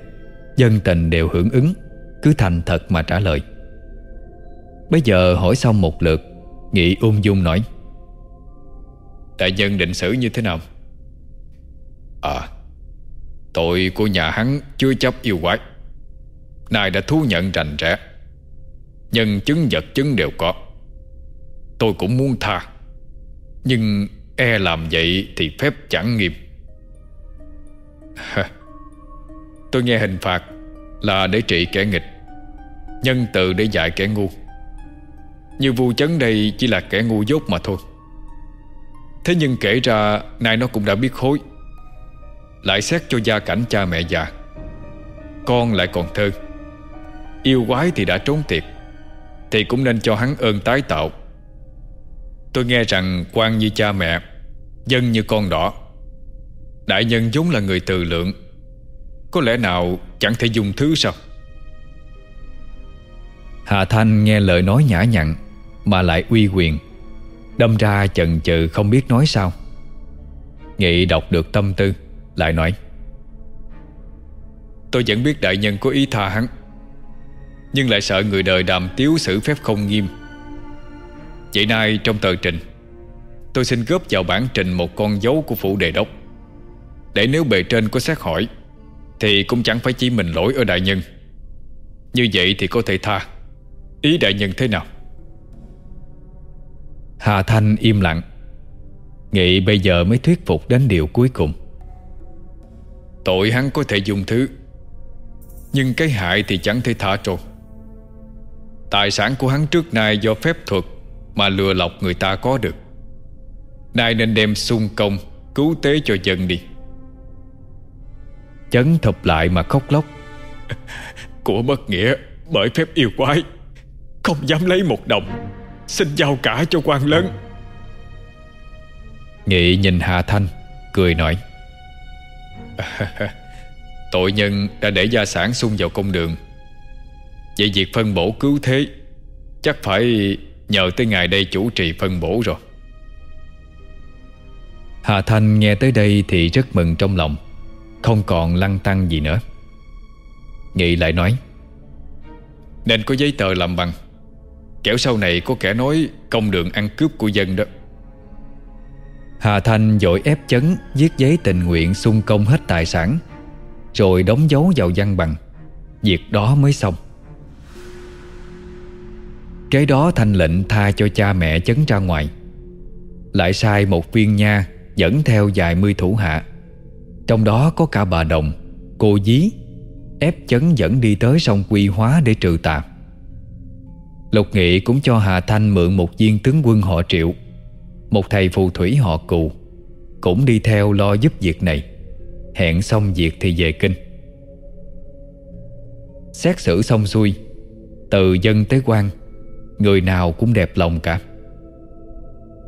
Dân tình đều hưởng ứng, Cứ thành thật mà trả lời. Bây giờ hỏi xong một lượt, Nghị ung dung nói,
Đại nhân định xử như thế nào? À Tội của nhà hắn chưa chấp yêu quái. Nay đã thú nhận rành rẽ. Nhân chứng vật chứng đều có. Tôi cũng muốn tha. Nhưng e làm vậy thì phép chẳng nghiêm Tôi nghe hình phạt Là để trị kẻ nghịch, Nhân từ để dạy kẻ ngu. Như vu chấn đây chỉ là kẻ ngu dốt mà thôi. Thế nhưng kể ra, Nay nó cũng đã biết hối. Lại xét cho gia cảnh cha mẹ già, Con lại còn thơ. Yêu quái thì đã trốn tiệt, Thì cũng nên cho hắn ơn tái tạo. Tôi nghe rằng quan như cha mẹ, Dân như con đỏ. Đại nhân vốn là người từ lượng có lẽ nào chẳng thể dùng thứ sao?
Hà Thanh nghe lời nói nhã nhặn Mà lại uy quyền, Đâm ra chần chừ không biết nói sao. Nghị đọc được tâm tư, Lại nói,
Tôi vẫn biết đại nhân có ý tha hắn, Nhưng lại sợ người đời đàm tiếu xử phép không nghiêm. Vậy nay trong tờ trình, Tôi xin góp vào bản trình một con dấu của phủ đề đốc. Để nếu bề trên có xét hỏi thì cũng chẳng phải chỉ mình lỗi ở đại nhân. Như vậy thì có thể tha. Ý đại nhân thế nào?
Hà Thanh im lặng. Nghị bây giờ mới thuyết phục đến điều cuối cùng.
Tội hắn có thể dùng thứ Nhưng cái hại thì chẳng thể thả trôi Tài sản của hắn trước nay do phép thuật Mà lừa lọc người ta có được. Nay nên đem sung công Cứu tế cho dân đi
Chấn thụp lại mà khóc lóc.
Của bất nghĩa Bởi phép yêu quái Không dám lấy một đồng Xin giao cả cho quan lớn.
Nghị nhìn Hà Thanh Cười nói.
Tội nhân đã để gia sản sung vào công đường. Vậy việc phân bổ cứu thế Chắc phải nhờ tới ngài đây chủ trì phân bổ rồi.
Hà Thanh nghe tới đây thì rất mừng trong lòng không còn lăng tăng gì nữa. Nghị lại nói,
Nên có giấy tờ làm bằng. Kẻo sau này có kẻ nói Công đường ăn cướp của dân đó.
Hà Thanh dội ép chấn, Viết giấy tình nguyện xung công hết tài sản, Rồi đóng dấu vào văn bằng. Việc đó mới xong. Kế đó Thanh lệnh tha cho cha mẹ chấn ra ngoài. Lại sai một viên nha Dẫn theo vài mươi thủ hạ. Trong đó có cả bà Đồng, Cô Dí, Ép chấn dẫn đi tới sông Quy Hóa để trừ tà. Lục Nghị cũng cho Hà Thanh mượn một viên tướng quân họ Triệu, Một thầy phù thủy họ Cù, Cũng đi theo lo giúp việc này. Hẹn xong việc thì về kinh. Xét xử xong xuôi, Từ dân tới quan, Người nào cũng đẹp lòng cả.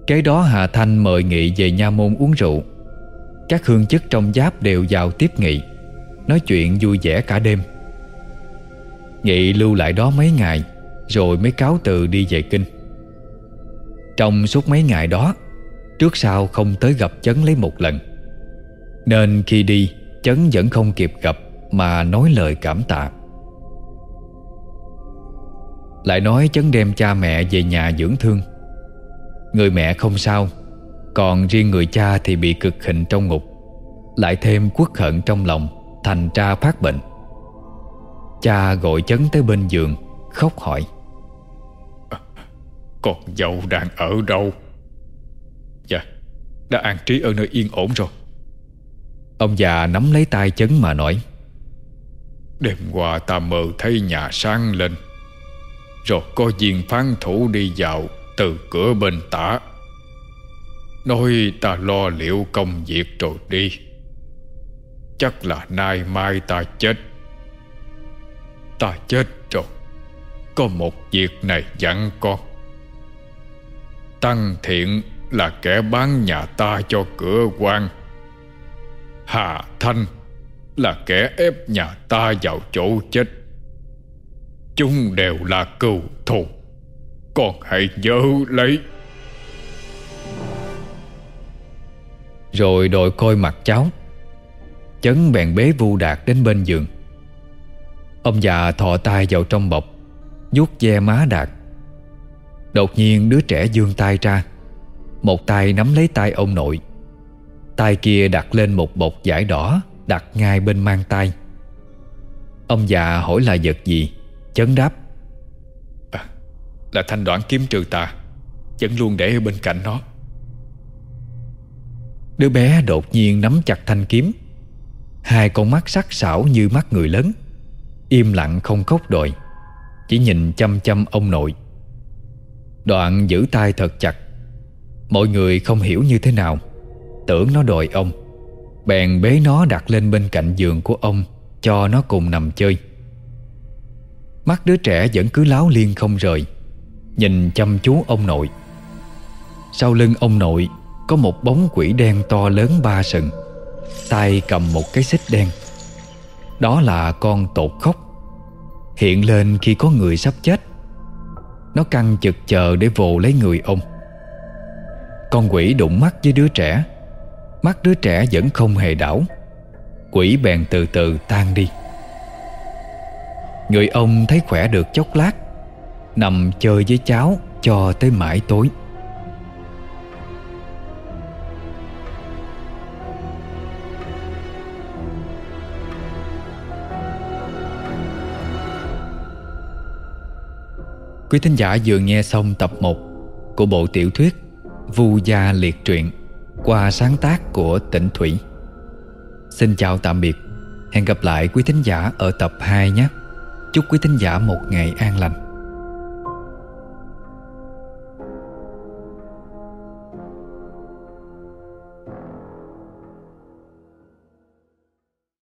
Kế đó Hà Thanh mời Nghị về nha môn uống rượu. Các hương chức trong giáp đều vào tiếp Nghị, Nói chuyện vui vẻ cả đêm. Nghị lưu lại đó mấy ngày, Rồi mới cáo từ đi về kinh. Trong suốt mấy ngày đó, Trước sau không tới gặp Chấn lấy một lần. Nên khi đi, Chấn vẫn không kịp gặp Mà nói lời cảm tạ. Lại nói Chấn đem cha mẹ về nhà dưỡng thương. Người mẹ không sao còn riêng người cha thì bị cực hình trong ngục Lại thêm quốc hận trong lòng Thành ra phát bệnh. Cha gọi chấn tới bên giường Khóc hỏi.
Con dâu đang ở đâu? Dạ Đã an trí ở nơi yên ổn rồi.
Ông già nắm lấy tay chấn mà nói.
Đêm qua ta mơ thấy nhà sáng lên Rồi có viên phán thủ đi vào Từ cửa bên tả Nói ta lo liệu công việc rồi đi. Chắc là nay mai ta chết. Ta chết rồi. Có một việc này dặn con. Tăng thiện là kẻ bán nhà ta cho cửa quan. Hà Thanh là kẻ ép nhà ta vào chỗ chết. Chúng đều là cừu thù. Con hãy nhớ lấy.
Rồi đội coi mặt cháu. Chấn bèn bế vu đạt đến bên giường. Ông già thọ tay vào trong bọc vuốt ve má đạt. Đột nhiên đứa trẻ dương tay ra Một tay nắm lấy tay ông nội. Tay kia đặt lên một bọc vải đỏ Đặt ngay bên mang tay. Ông già hỏi là vật gì? Chấn đáp
à, Là thanh đoạn kiếm trừ tà Vẫn luôn để ở bên cạnh nó.
Đứa bé đột nhiên nắm chặt thanh kiếm. Hai con mắt sắc sảo như mắt người lớn. Im lặng không khóc đòi, Chỉ nhìn chăm chăm ông nội. Đoạn giữ tay thật chặt. Mọi người không hiểu như thế nào. Tưởng nó đòi ông. Bèn bế nó đặt lên bên cạnh giường của ông, Cho nó cùng nằm chơi. Mắt đứa trẻ vẫn cứ láo liên không rời, Nhìn chăm chú ông nội. Sau lưng ông nội có một bóng quỷ đen to lớn ba sừng. Tay cầm một cái xích đen. Đó là con tột khóc. Hiện lên khi có người sắp chết. Nó căng chực chờ để vồ lấy người ông. Con quỷ đụng mắt với đứa trẻ. Mắt đứa trẻ vẫn không hề đảo. Quỷ bèn từ từ tan đi. Người ông thấy khỏe được chốc lát. Nằm chơi với cháu cho tới mãi tối. Quý thính giả vừa nghe xong tập 1 của bộ tiểu thuyết Vu Gia Liệt Truyện qua sáng tác của Tịnh Thủy. Xin chào tạm biệt. Hẹn gặp lại quý thính giả ở tập 2 nhé. Chúc quý thính giả một ngày an lành.